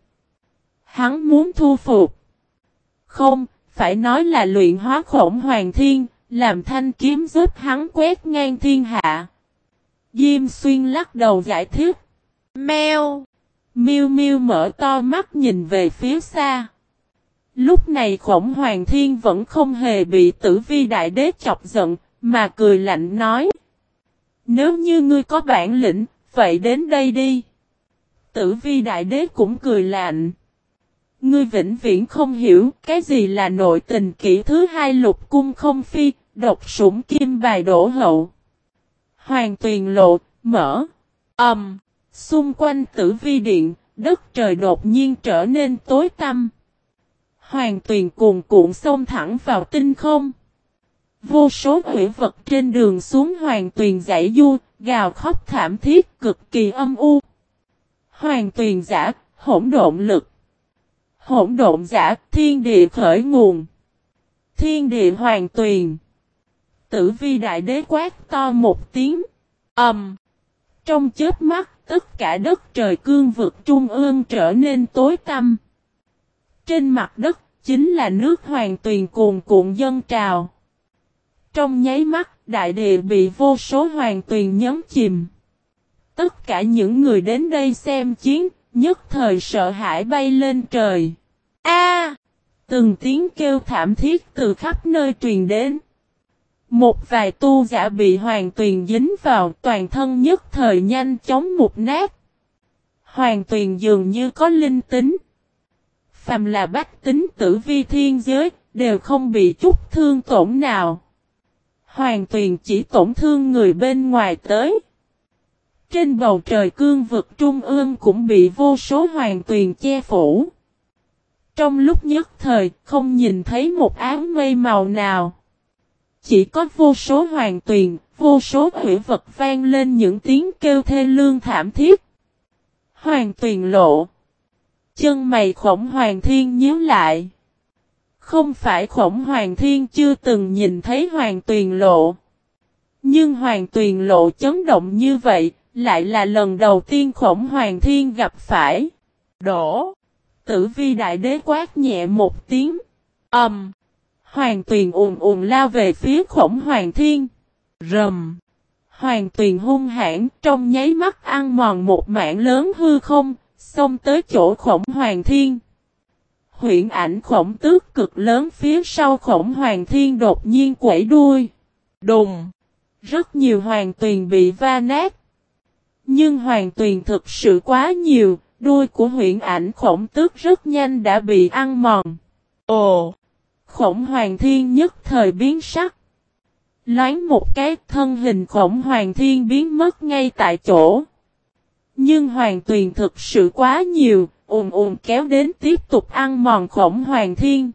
Hắn muốn thu phục. Không, phải nói là luyện hóa khổng hoàng thiên, làm thanh kiếm giúp hắn quét ngang thiên hạ. Diêm xuyên lắc đầu giải thích. Mèo. miu miu mở to mắt nhìn về phía xa. Lúc này khổng hoàng thiên vẫn không hề bị tử vi đại đế chọc giận, mà cười lạnh nói. Nếu như ngươi có bản lĩnh, vậy đến đây đi. Tử vi đại đế cũng cười lạnh. Ngươi vĩnh viễn không hiểu cái gì là nội tình kỹ thứ hai lục cung không phi, độc sủng kim bài đổ hậu. Hoàng tuyền lộ, mở, ầm, um, xung quanh tử vi điện, đất trời đột nhiên trở nên tối tăm. Hoàng tuyền cuồn cuộn xông thẳng vào tinh không. Vô số hủy vật trên đường xuống hoàng tuyền giải du, gào khóc thảm thiết cực kỳ âm u. Hoàng tuyền giả, hỗn độn lực. Hỗn độn giả, thiên địa khởi nguồn. Thiên địa hoàng tuyền. Tử vi đại đế quát to một tiếng. ầm. Trong chết mắt, tất cả đất trời cương vực trung ương trở nên tối tăm. Trên mặt đất, chính là nước hoàng tuyền cuồn cuộn dân trào. Trong nháy mắt, đại địa bị vô số hoàng tuyền nhấn chìm. Tất cả những người đến đây xem chiến, nhất thời sợ hãi bay lên trời. A! từng tiếng kêu thảm thiết từ khắp nơi truyền đến. Một vài tu giả bị hoàng tuyền dính vào toàn thân nhất thời nhanh chóng mục nát. Hoàng tuyền dường như có linh tính. Phàm là bách tính tử vi thiên giới, đều không bị chút thương tổn nào. Hoàng tuyền chỉ tổn thương người bên ngoài tới. Trên bầu trời cương vực trung ương cũng bị vô số hoàng tuyền che phủ. Trong lúc nhất thời không nhìn thấy một áng mây màu nào. Chỉ có vô số hoàng tuyền, vô số hủy vật vang lên những tiếng kêu thê lương thảm thiết. Hoàng tuyền lộ. Chân mày khổng hoàng thiên nhíu lại. Không phải khổng hoàng thiên chưa từng nhìn thấy hoàng tuyền lộ. Nhưng hoàng tuyền lộ chấn động như vậy, lại là lần đầu tiên khổng hoàng thiên gặp phải. Đổ. Tử vi đại đế quát nhẹ một tiếng. âm Um, hoàng tuyền ùn ùn lao về phía khổng hoàng thiên. Rầm. Hoàng tuyền hung hãn trong nháy mắt ăn mòn một mạng lớn hư không, xông tới chỗ khổng hoàng thiên. Huyện ảnh khổng tước cực lớn phía sau khổng hoàng thiên đột nhiên quẩy đuôi. Đùng. Rất nhiều hoàng tuyền bị va nát. Nhưng hoàng tuyền thực sự quá nhiều, đuôi của huyện ảnh khổng tước rất nhanh đã bị ăn mòn. Ồ! Khổng hoàng thiên nhất thời biến sắc. Loáng một cái thân hình khổng hoàng thiên biến mất ngay tại chỗ. Nhưng hoàng tuyền thực sự quá nhiều, ùn ùn kéo đến tiếp tục ăn mòn khổng hoàng thiên.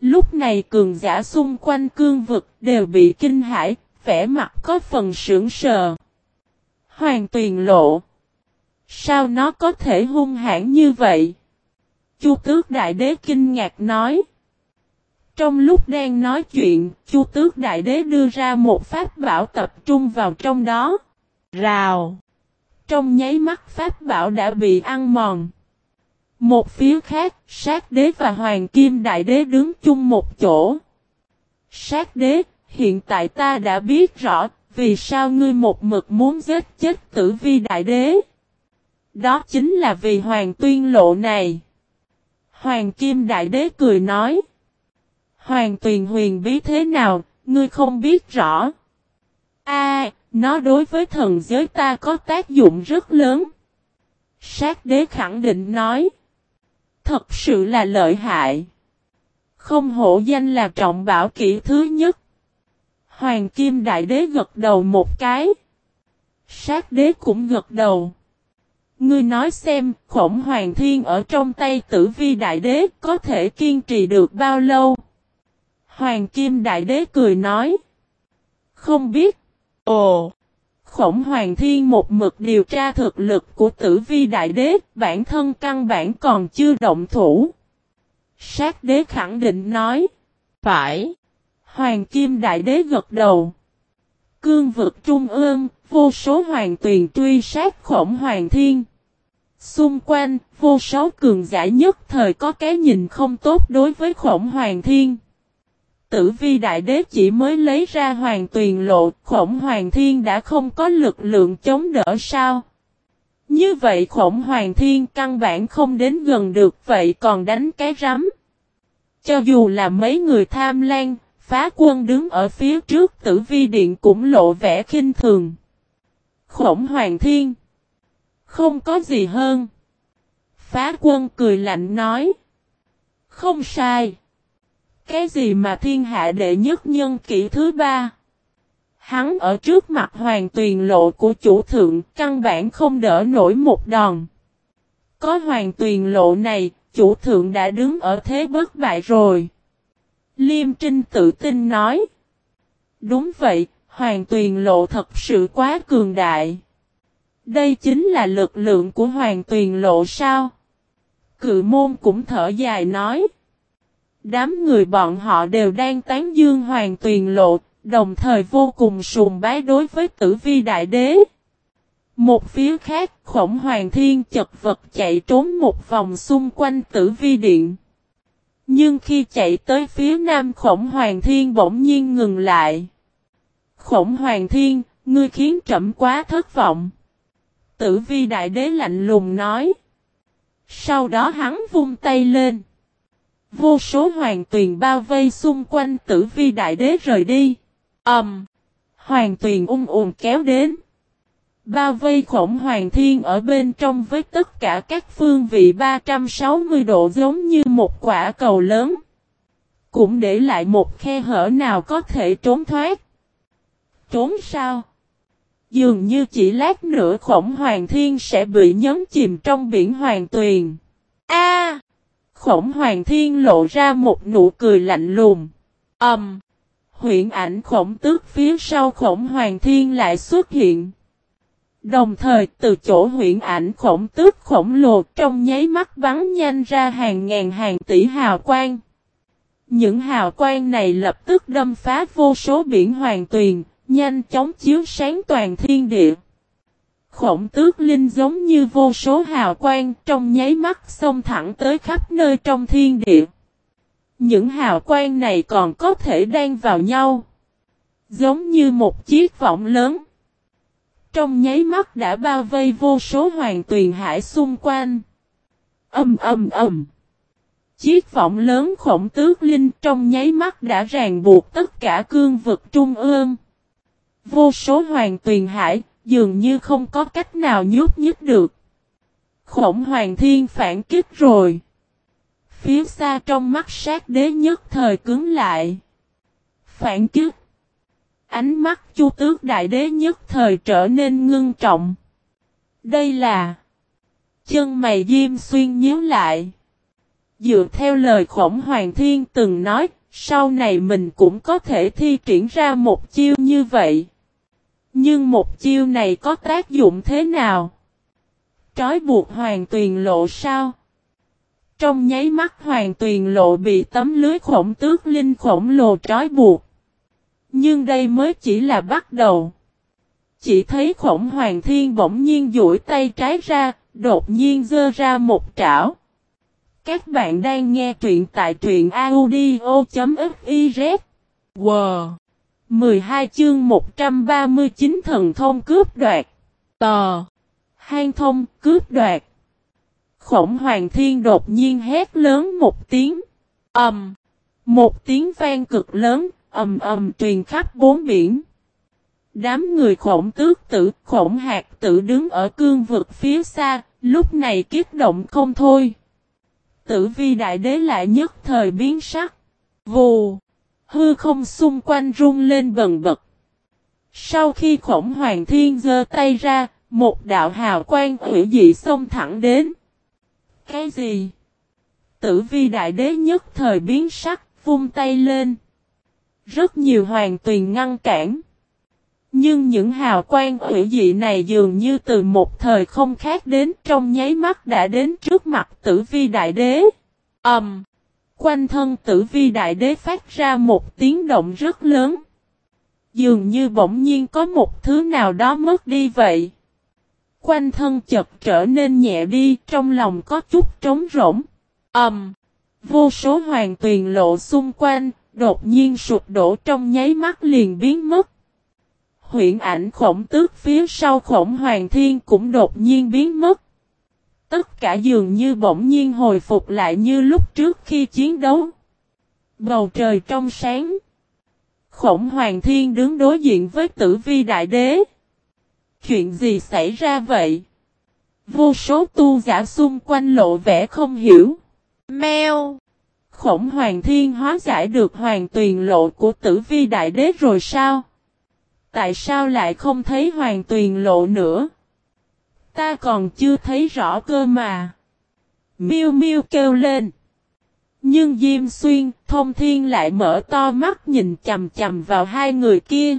Lúc này cường giả xung quanh cương vực đều bị kinh hãi, vẻ mặt có phần sưởng sờ. Hoàng tuyền lộ. Sao nó có thể hung hãn như vậy? Chu tước đại đế kinh ngạc nói. Trong lúc đang nói chuyện, Chu tước đại đế đưa ra một pháp bảo tập trung vào trong đó. Rào. Trong nháy mắt pháp bảo đã bị ăn mòn. Một phía khác, sát đế và hoàng kim đại đế đứng chung một chỗ. Sát đế, hiện tại ta đã biết rõ, vì sao ngươi một mực muốn giết chết tử vi đại đế. Đó chính là vì hoàng tuyên lộ này. Hoàng kim đại đế cười nói. Hoàng tuyền huyền bí thế nào, ngươi không biết rõ. A, nó đối với thần giới ta có tác dụng rất lớn. Sát đế khẳng định nói. Thật sự là lợi hại. Không hổ danh là trọng bảo kỹ thứ nhất. Hoàng kim đại đế gật đầu một cái. Sát đế cũng gật đầu. Ngươi nói xem, khổng hoàng thiên ở trong tay tử vi đại đế có thể kiên trì được bao lâu? Hoàng kim đại đế cười nói. Không biết. Ồ! Khổng hoàng thiên một mực điều tra thực lực của tử vi đại đế, bản thân căn bản còn chưa động thủ. Sát đế khẳng định nói. Phải. Hoàng kim đại đế gật đầu. Cương vực trung ương, vô số hoàng tuyền truy sát khổng hoàng thiên. Xung quanh, vô số cường giả nhất thời có cái nhìn không tốt đối với khổng hoàng thiên. Tử vi đại đế chỉ mới lấy ra hoàng tuyền lộ, khổng hoàng thiên đã không có lực lượng chống đỡ sao. Như vậy khổng hoàng thiên căn bản không đến gần được vậy còn đánh cái rắm. Cho dù là mấy người tham lan, phá quân đứng ở phía trước tử vi điện cũng lộ vẻ khinh thường. Khổng hoàng thiên. Không có gì hơn. Phá quân cười lạnh nói. Không sai. Cái gì mà thiên hạ đệ nhất nhân kỷ thứ ba? Hắn ở trước mặt hoàng tuyền lộ của chủ thượng căn bản không đỡ nổi một đòn. Có hoàng tuyền lộ này, chủ thượng đã đứng ở thế bất bại rồi. Liêm Trinh tự tin nói. Đúng vậy, hoàng tuyền lộ thật sự quá cường đại. Đây chính là lực lượng của hoàng tuyền lộ sao? Cự môn cũng thở dài nói. Đám người bọn họ đều đang tán dương hoàng tuyền lộ, đồng thời vô cùng sùng bái đối với tử vi đại đế. Một phía khác, khổng hoàng thiên chật vật chạy trốn một vòng xung quanh tử vi điện. Nhưng khi chạy tới phía nam khổng hoàng thiên bỗng nhiên ngừng lại. Khổng hoàng thiên, ngươi khiến trẫm quá thất vọng. Tử vi đại đế lạnh lùng nói. Sau đó hắn vung tay lên. Vô số hoàng tuyền bao vây xung quanh tử vi đại đế rời đi. Ẩm. Um, hoàng tuyền ung ùn kéo đến. Bao vây khổng hoàng thiên ở bên trong với tất cả các phương vị 360 độ giống như một quả cầu lớn. Cũng để lại một khe hở nào có thể trốn thoát. Trốn sao? Dường như chỉ lát nữa khổng hoàng thiên sẽ bị nhấn chìm trong biển hoàng tuyền. A! Khổng hoàng thiên lộ ra một nụ cười lạnh lùng. Âm! Um, huyện ảnh khổng tước phía sau khổng hoàng thiên lại xuất hiện. Đồng thời từ chỗ huyện ảnh khổng tước khổng lồ trong nháy mắt bắn nhanh ra hàng ngàn hàng tỷ hào quang. Những hào quang này lập tức đâm phá vô số biển hoàng tuyền, nhanh chóng chiếu sáng toàn thiên địa. Khổng tước linh giống như vô số hào quang trong nháy mắt xông thẳng tới khắp nơi trong thiên địa. Những hào quang này còn có thể đan vào nhau. Giống như một chiếc vọng lớn. Trong nháy mắt đã bao vây vô số hoàng tuyền hải xung quanh. Âm âm âm. Chiếc vọng lớn khổng tước linh trong nháy mắt đã ràng buộc tất cả cương vực trung ương. Vô số hoàng tuyền hải, dường như không có cách nào nhúc nhích được. Khổng hoàng thiên phản kích rồi. Phía xa trong mắt sát đế nhất thời cứng lại. Phản kích. Ánh mắt chu tước đại đế nhất thời trở nên ngưng trọng. Đây là chân mày diêm xuyên nhíu lại. Dựa theo lời khổng hoàng thiên từng nói, sau này mình cũng có thể thi triển ra một chiêu như vậy. Nhưng một chiêu này có tác dụng thế nào? Trói buộc hoàng tuyền lộ sao? Trong nháy mắt hoàng tuyền lộ bị tấm lưới khổng tước linh khổng lồ trói buộc. Nhưng đây mới chỉ là bắt đầu. Chỉ thấy khổng hoàng thiên bỗng nhiên duỗi tay trái ra, đột nhiên dơ ra một trảo. Các bạn đang nghe truyện tại truyện audio.fif. Wow! 12 chương 139 thần thông cướp đoạt. Tò. Hang thông cướp đoạt. Khổng hoàng thiên đột nhiên hét lớn một tiếng. Ẩm. Um, một tiếng vang cực lớn, ầm ầm truyền khắp bốn biển. Đám người khổng tước tử, khổng hạt tử đứng ở cương vực phía xa, lúc này kiếp động không thôi. Tử vi đại đế lại nhất thời biến sắc. Vù. Hư không xung quanh rung lên bần bật. Sau khi khổng hoàng thiên giơ tay ra, một đạo hào quang hủy dị xông thẳng đến. Cái gì? Tử vi đại đế nhất thời biến sắc, vung tay lên. Rất nhiều hoàng tuyền ngăn cản. Nhưng những hào quang hủy dị này dường như từ một thời không khác đến trong nháy mắt đã đến trước mặt tử vi đại đế. Ẩm! Um, Quanh thân tử vi đại đế phát ra một tiếng động rất lớn. Dường như bỗng nhiên có một thứ nào đó mất đi vậy. Quanh thân chật trở nên nhẹ đi, trong lòng có chút trống rỗng. Ẩm! Um, vô số hoàng tuyền lộ xung quanh, đột nhiên sụp đổ trong nháy mắt liền biến mất. Huyện ảnh khổng tước phía sau khổng hoàng thiên cũng đột nhiên biến mất. Tất cả dường như bỗng nhiên hồi phục lại như lúc trước khi chiến đấu. Bầu trời trong sáng. Khổng hoàng thiên đứng đối diện với tử vi đại đế. Chuyện gì xảy ra vậy? Vô số tu giả xung quanh lộ vẻ không hiểu. Mèo! Khổng hoàng thiên hóa giải được hoàng tuyền lộ của tử vi đại đế rồi sao? Tại sao lại không thấy hoàng tuyền lộ nữa? Ta còn chưa thấy rõ cơ mà. Miêu miêu kêu lên. Nhưng Diêm Xuyên, Thông Thiên lại mở to mắt nhìn chầm chầm vào hai người kia.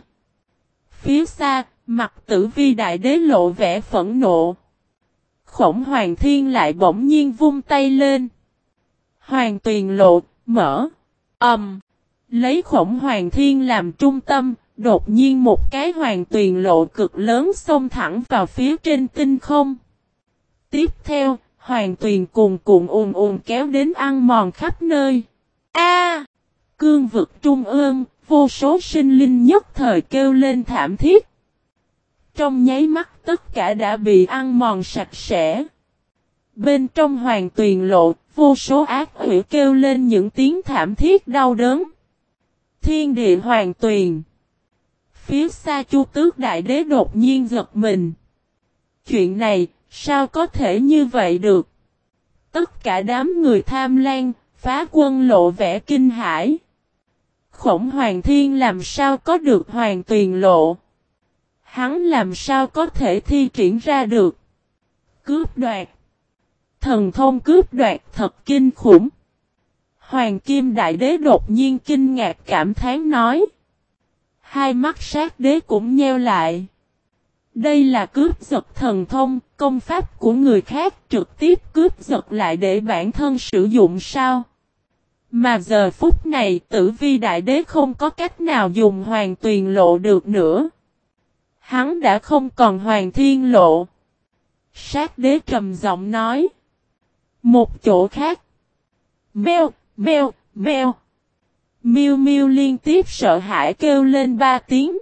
Phía xa, mặt tử vi đại đế lộ vẻ phẫn nộ. Khổng Hoàng Thiên lại bỗng nhiên vung tay lên. Hoàng tuyền lộ, mở, ầm. Lấy khổng hoàng thiên làm trung tâm, đột nhiên một cái hoàng tuyền lộ cực lớn xông thẳng vào phía trên tinh không. Tiếp theo, hoàng tuyền cùng cuộn ùn ùn kéo đến ăn mòn khắp nơi. A! cương vực trung ương, vô số sinh linh nhất thời kêu lên thảm thiết. Trong nháy mắt tất cả đã bị ăn mòn sạch sẽ. Bên trong hoàng tuyền lộ, vô số ác quỷ kêu lên những tiếng thảm thiết đau đớn. Thiên địa hoàng tuyền. Phía xa chu tước đại đế đột nhiên giật mình. Chuyện này, sao có thể như vậy được? Tất cả đám người tham lan, phá quân lộ vẻ kinh hãi. Khổng hoàng thiên làm sao có được hoàng tuyền lộ? Hắn làm sao có thể thi triển ra được? Cướp đoạt. Thần thông cướp đoạt thật kinh khủng. Hoàng Kim Đại Đế đột nhiên kinh ngạc cảm thán nói. Hai mắt sát đế cũng nheo lại. Đây là cướp giật thần thông, công pháp của người khác trực tiếp cướp giật lại để bản thân sử dụng sao? Mà giờ phút này tử vi đại đế không có cách nào dùng hoàng tuyền lộ được nữa. Hắn đã không còn hoàng thiên lộ. Sát đế trầm giọng nói. Một chỗ khác. Mèo, mèo, mèo. Miu Miu liên tiếp sợ hãi kêu lên ba tiếng.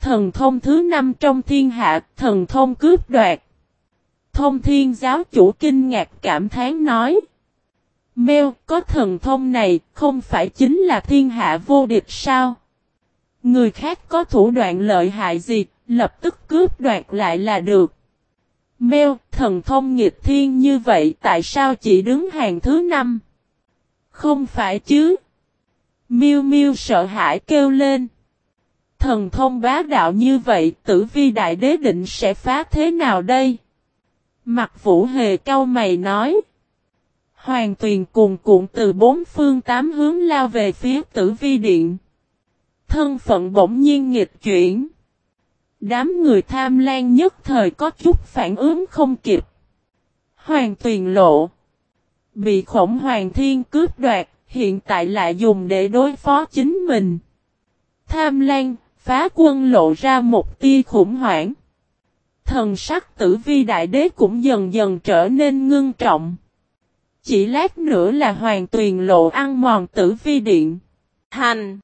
Thần thông thứ năm trong thiên hạ, thần thông cướp đoạt. Thông thiên giáo chủ kinh ngạc cảm thán nói. Mèo, có thần thông này, không phải chính là thiên hạ vô địch sao? Người khác có thủ đoạn lợi hại gì, lập tức cướp đoạt lại là được. Mèo, thần thông nghịch thiên như vậy tại sao chỉ đứng hàng thứ năm? Không phải chứ? Miu Miu sợ hãi kêu lên. Thần thông bá đạo như vậy, tử vi đại đế định sẽ phá thế nào đây? Mặt vũ hề cau mày nói. Hoàng tuyền cùng cuộn từ bốn phương tám hướng lao về phía tử vi điện. Thân phận bỗng nhiên nghịch chuyển. Đám người tham lan nhất thời có chút phản ứng không kịp. Hoàng tuyền lộ. Bị khổng hoàng thiên cướp đoạt, hiện tại lại dùng để đối phó chính mình. Tham lan, phá quân lộ ra một tia khủng hoảng. Thần sắc tử vi đại đế cũng dần dần trở nên ngưng trọng. Chỉ lát nữa là hoàng tuyền lộ ăn mòn tử vi điện. Hành!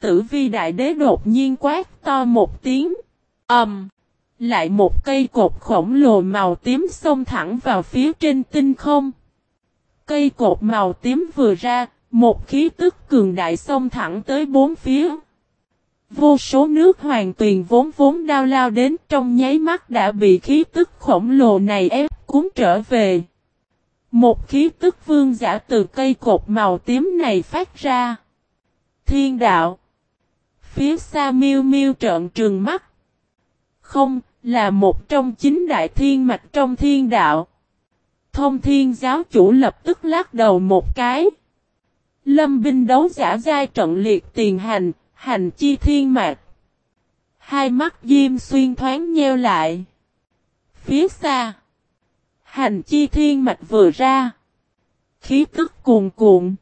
Tử vi đại đế đột nhiên quát to một tiếng. Âm! Um, lại một cây cột khổng lồ màu tím xông thẳng vào phía trên tinh không. Cây cột màu tím vừa ra, một khí tức cường đại xông thẳng tới bốn phía. Vô số nước hoàng tuyền vốn vốn đao lao đến trong nháy mắt đã bị khí tức khổng lồ này ép cuốn trở về. Một khí tức vương giả từ cây cột màu tím này phát ra. Thiên đạo. Phía xa miêu miêu trợn trừng mắt. Không, là một trong chín đại thiên mạch trong thiên đạo. Thông thiên giáo chủ lập tức lắc đầu một cái. Lâm binh đấu giả giai trận liệt tiền hành, hành chi thiên mạch. Hai mắt diêm xuyên thoáng nheo lại. Phía xa. Hành chi thiên mạch vừa ra. Khí tức cuồn cuộn.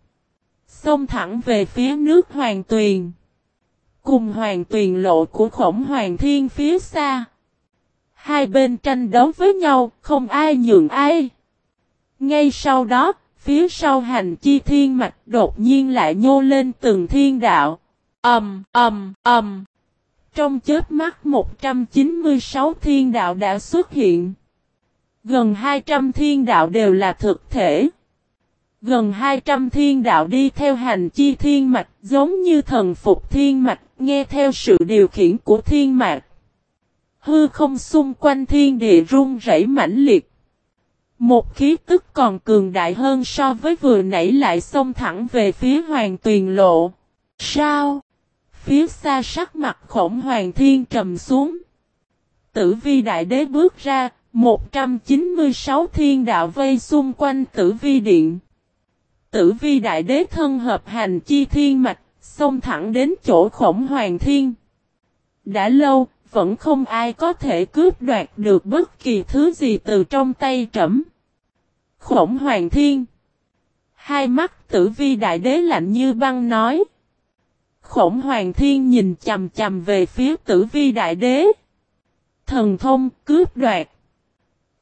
Xông thẳng về phía nước hoàng tuyền. Cùng hoàng tuyền lộ của khổng hoàng thiên phía xa. Hai bên tranh đấu với nhau, không ai nhường ai. Ngay sau đó, phía sau hành chi thiên mạch đột nhiên lại nhô lên từng thiên đạo. Ầm, ầm, ầm. Trong chớp mắt 196 thiên đạo đã xuất hiện. Gần 200 thiên đạo đều là thực thể. Gần 200 thiên đạo đi theo hành chi thiên mạch giống như thần phục thiên mạch nghe theo sự điều khiển của thiên mạch. Hư không xung quanh thiên địa rung rẩy mãnh liệt. Một khí tức còn cường đại hơn so với vừa nãy lại xông thẳng về phía hoàng tuyền lộ. Sao? Phía xa sắc mặt khổng hoàng thiên trầm xuống. Tử vi đại đế bước ra, 196 thiên đạo vây xung quanh tử vi điện. Tử vi đại đế thân hợp hành chi thiên mạch, xông thẳng đến chỗ khổng hoàng thiên. Đã lâu, vẫn không ai có thể cướp đoạt được bất kỳ thứ gì từ trong tay trẫm. Khổng hoàng thiên. Hai mắt tử vi đại đế lạnh như băng nói. Khổng hoàng thiên nhìn chầm chầm về phía tử vi đại đế. Thần thông cướp đoạt.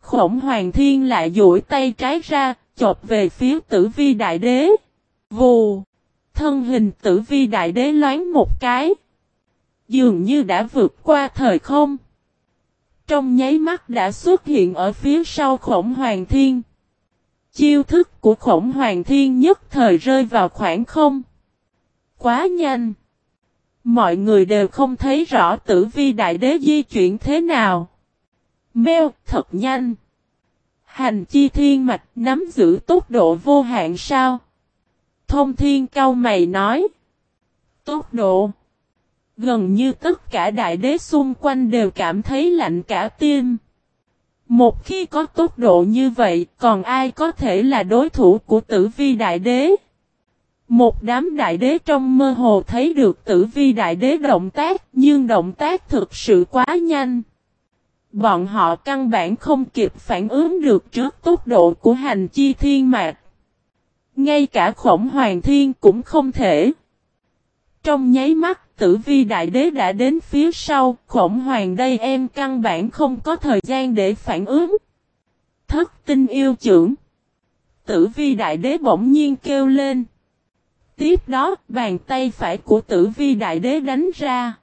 Khổng hoàng thiên lại duỗi tay trái ra, chộp về phía tử vi đại đế. Vù! Thân hình tử vi đại đế loáng một cái. Dường như đã vượt qua thời không. Trong nháy mắt đã xuất hiện ở phía sau khổng hoàng thiên. Chiêu thức của khổng hoàng thiên nhất thời rơi vào khoảng không. Quá nhanh. Mọi người đều không thấy rõ tử vi đại đế di chuyển thế nào. Mèo, thật nhanh. Hành chi thiên mạch nắm giữ tốc độ vô hạn sao? Thông thiên cao mày nói. Tốc độ. Gần như tất cả đại đế xung quanh đều cảm thấy lạnh cả tim. Một khi có tốc độ như vậy, còn ai có thể là đối thủ của tử vi đại đế? Một đám đại đế trong mơ hồ thấy được tử vi đại đế động tác, nhưng động tác thực sự quá nhanh. Bọn họ căn bản không kịp phản ứng được trước tốc độ của hành chi thiên mạc. Ngay cả khổng hoàng thiên cũng không thể. Trong nháy mắt tử vi đại đế đã đến phía sau, khổng hoàng đây em căn bản không có thời gian để phản ứng. Thất tinh yêu trưởng. Tử vi đại đế bỗng nhiên kêu lên. Tiếp đó, bàn tay phải của tử vi đại đế đánh ra.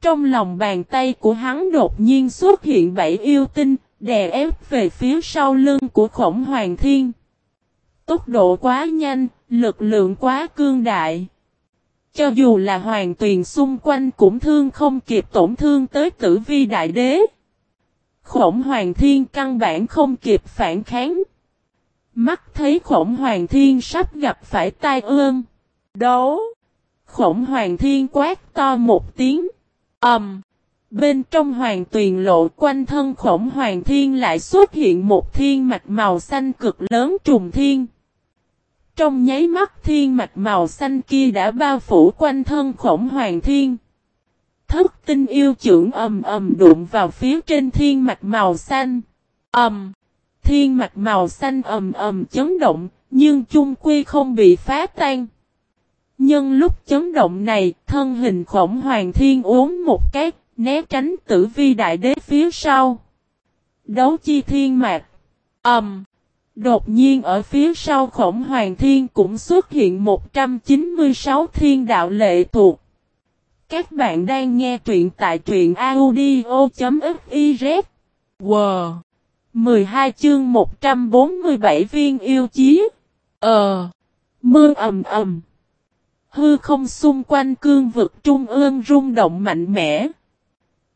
Trong lòng bàn tay của hắn đột nhiên xuất hiện bảy yêu tinh, đè ép về phía sau lưng của khổng hoàng thiên. Tốc độ quá nhanh, lực lượng quá cương đại. Cho dù là hoàng tuyền xung quanh cũng thương không kịp tổn thương tới tử vi đại đế. Khổng hoàng thiên căn bản không kịp phản kháng. Mắt thấy khổng hoàng thiên sắp gặp phải tai ương. Đấu. Khổng hoàng thiên quát to một tiếng. Ẩm. Um, bên trong hoàng tuyền lộ quanh thân khổng hoàng thiên lại xuất hiện một thiên mạch màu xanh cực lớn trùng thiên. Trong nháy mắt thiên mạch màu xanh kia đã bao phủ quanh thân khổng hoàng thiên. Thất tinh yêu trưởng ầm ầm đụng vào phía trên thiên mạch màu xanh. Ầm. Thiên mạch màu xanh ầm ầm chấn động, nhưng chung quy không bị phá tan. Nhân lúc chấn động này, thân hình khổng hoàng thiên uống một cái, né tránh tử vi đại đế phía sau. Đấu chi thiên mạc. Ẩm. Đột nhiên ở phía sau khổng hoàng thiên cũng xuất hiện 196 thiên đạo lệ thuộc. Các bạn đang nghe truyện tại truyện audio.fiz. Wow! 12 chương 147 viên yêu chí. Ờ! Mưa ầm ầm. Hư không xung quanh cương vực trung ương rung động mạnh mẽ.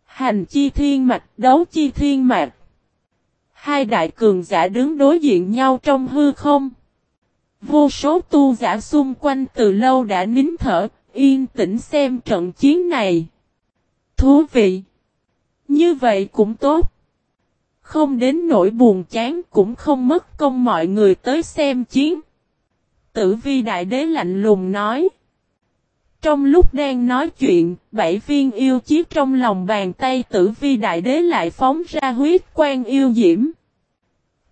Hành chi thiên mạch, đấu chi thiên mạch. Hai đại cường giả đứng đối diện nhau trong hư không. Vô số tu giả xung quanh từ lâu đã nín thở, yên tĩnh xem trận chiến này. Thú vị. Như vậy cũng tốt. Không đến nỗi buồn chán cũng không mất công mọi người tới xem chiến. Tử vi đại đế lạnh lùng nói. Trong lúc đang nói chuyện, bảy viên yêu chiếc trong lòng bàn tay tử vi đại đế lại phóng ra huyết quan yêu diễm.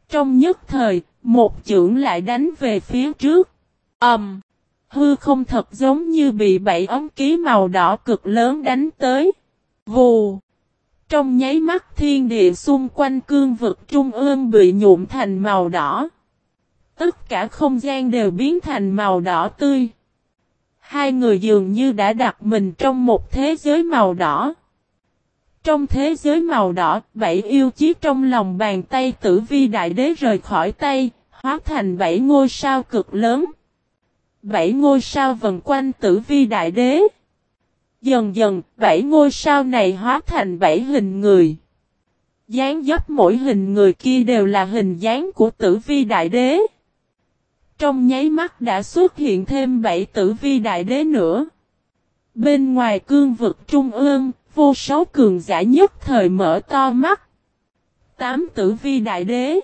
Trong nhất thời, một chưởng lại đánh về phía trước. Ẩm! Um, hư không thật giống như bị bảy ống ký màu đỏ cực lớn đánh tới. Vù! Trong nháy mắt thiên địa xung quanh cương vực trung ương bị nhuộm thành màu đỏ. Tất cả không gian đều biến thành màu đỏ tươi. Hai người dường như đã đặt mình trong một thế giới màu đỏ. Trong thế giới màu đỏ, bảy yêu chí trong lòng bàn tay tử vi đại đế rời khỏi tay, hóa thành bảy ngôi sao cực lớn. Bảy ngôi sao vần quanh tử vi đại đế. Dần dần, bảy ngôi sao này hóa thành bảy hình người. dáng dấp mỗi hình người kia đều là hình dáng của tử vi đại đế. Trong nháy mắt đã xuất hiện thêm bảy tử vi đại đế nữa. Bên ngoài cương vực trung ương, vô số cường giả nhất thời mở to mắt. Tám tử vi đại đế.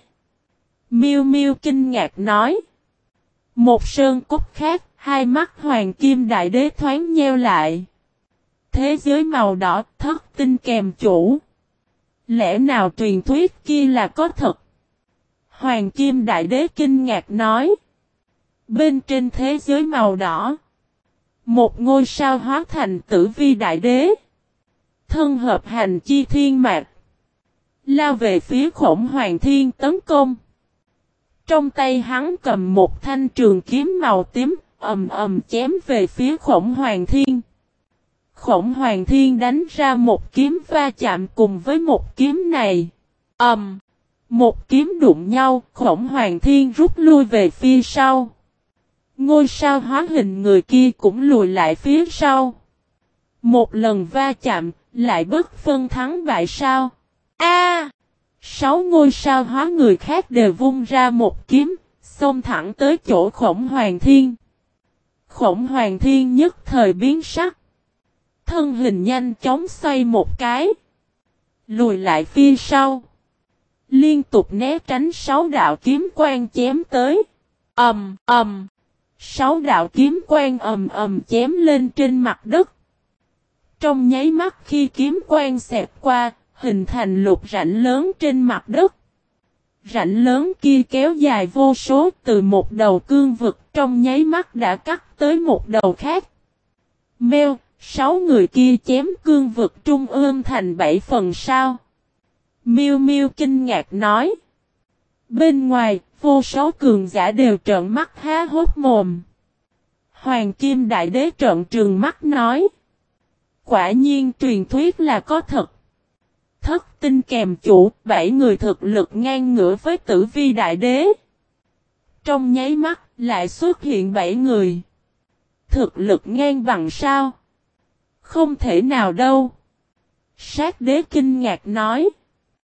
Miêu miêu kinh ngạc nói. Một sơn cốt khác, hai mắt hoàng kim đại đế thoáng nheo lại. Thế giới màu đỏ thất tinh kèm chủ. Lẽ nào truyền thuyết kia là có thật? Hoàng kim đại đế kinh ngạc nói. Bên trên thế giới màu đỏ. Một ngôi sao hóa thành tử vi đại đế. Thân hợp hành chi thiên mạc. Lao về phía khổng hoàng thiên tấn công. Trong tay hắn cầm một thanh trường kiếm màu tím, ầm ầm chém về phía khổng hoàng thiên. Khổng hoàng thiên đánh ra một kiếm va chạm cùng với một kiếm này. ầm, một kiếm đụng nhau, khổng hoàng thiên rút lui về phía sau. Ngôi sao hóa hình người kia cũng lùi lại phía sau. Một lần va chạm, lại bất phân thắng bại sao. A! sáu ngôi sao hóa người khác đều vung ra một kiếm, xông thẳng tới chỗ khổng hoàng thiên. Khổng hoàng thiên nhất thời biến sắc. Thân hình nhanh chóng xoay một cái. Lùi lại phía sau. Liên tục né tránh sáu đạo kiếm quan chém tới. ầm ầm. Sáu đạo kiếm quang ầm ầm chém lên trên mặt đất. Trong nháy mắt khi kiếm quang xẹt qua, hình thành lục rãnh lớn trên mặt đất. Rãnh lớn kia kéo dài vô số từ một đầu cương vực trong nháy mắt đã cắt tới một đầu khác. Mèo, sáu người kia chém cương vực trung ương thành bảy phần sao. Miêu Miêu kinh ngạc nói. Bên ngoài, vô số cường giả đều trợn mắt há hốt mồm. Hoàng Kim Đại Đế trợn trừng mắt nói. Quả nhiên truyền thuyết là có thật. Thất tinh kèm chủ, bảy người thực lực ngang ngửa với tử vi đại đế. Trong nháy mắt, lại xuất hiện bảy người. Thực lực ngang bằng sao? Không thể nào đâu. Sát đế kinh ngạc nói.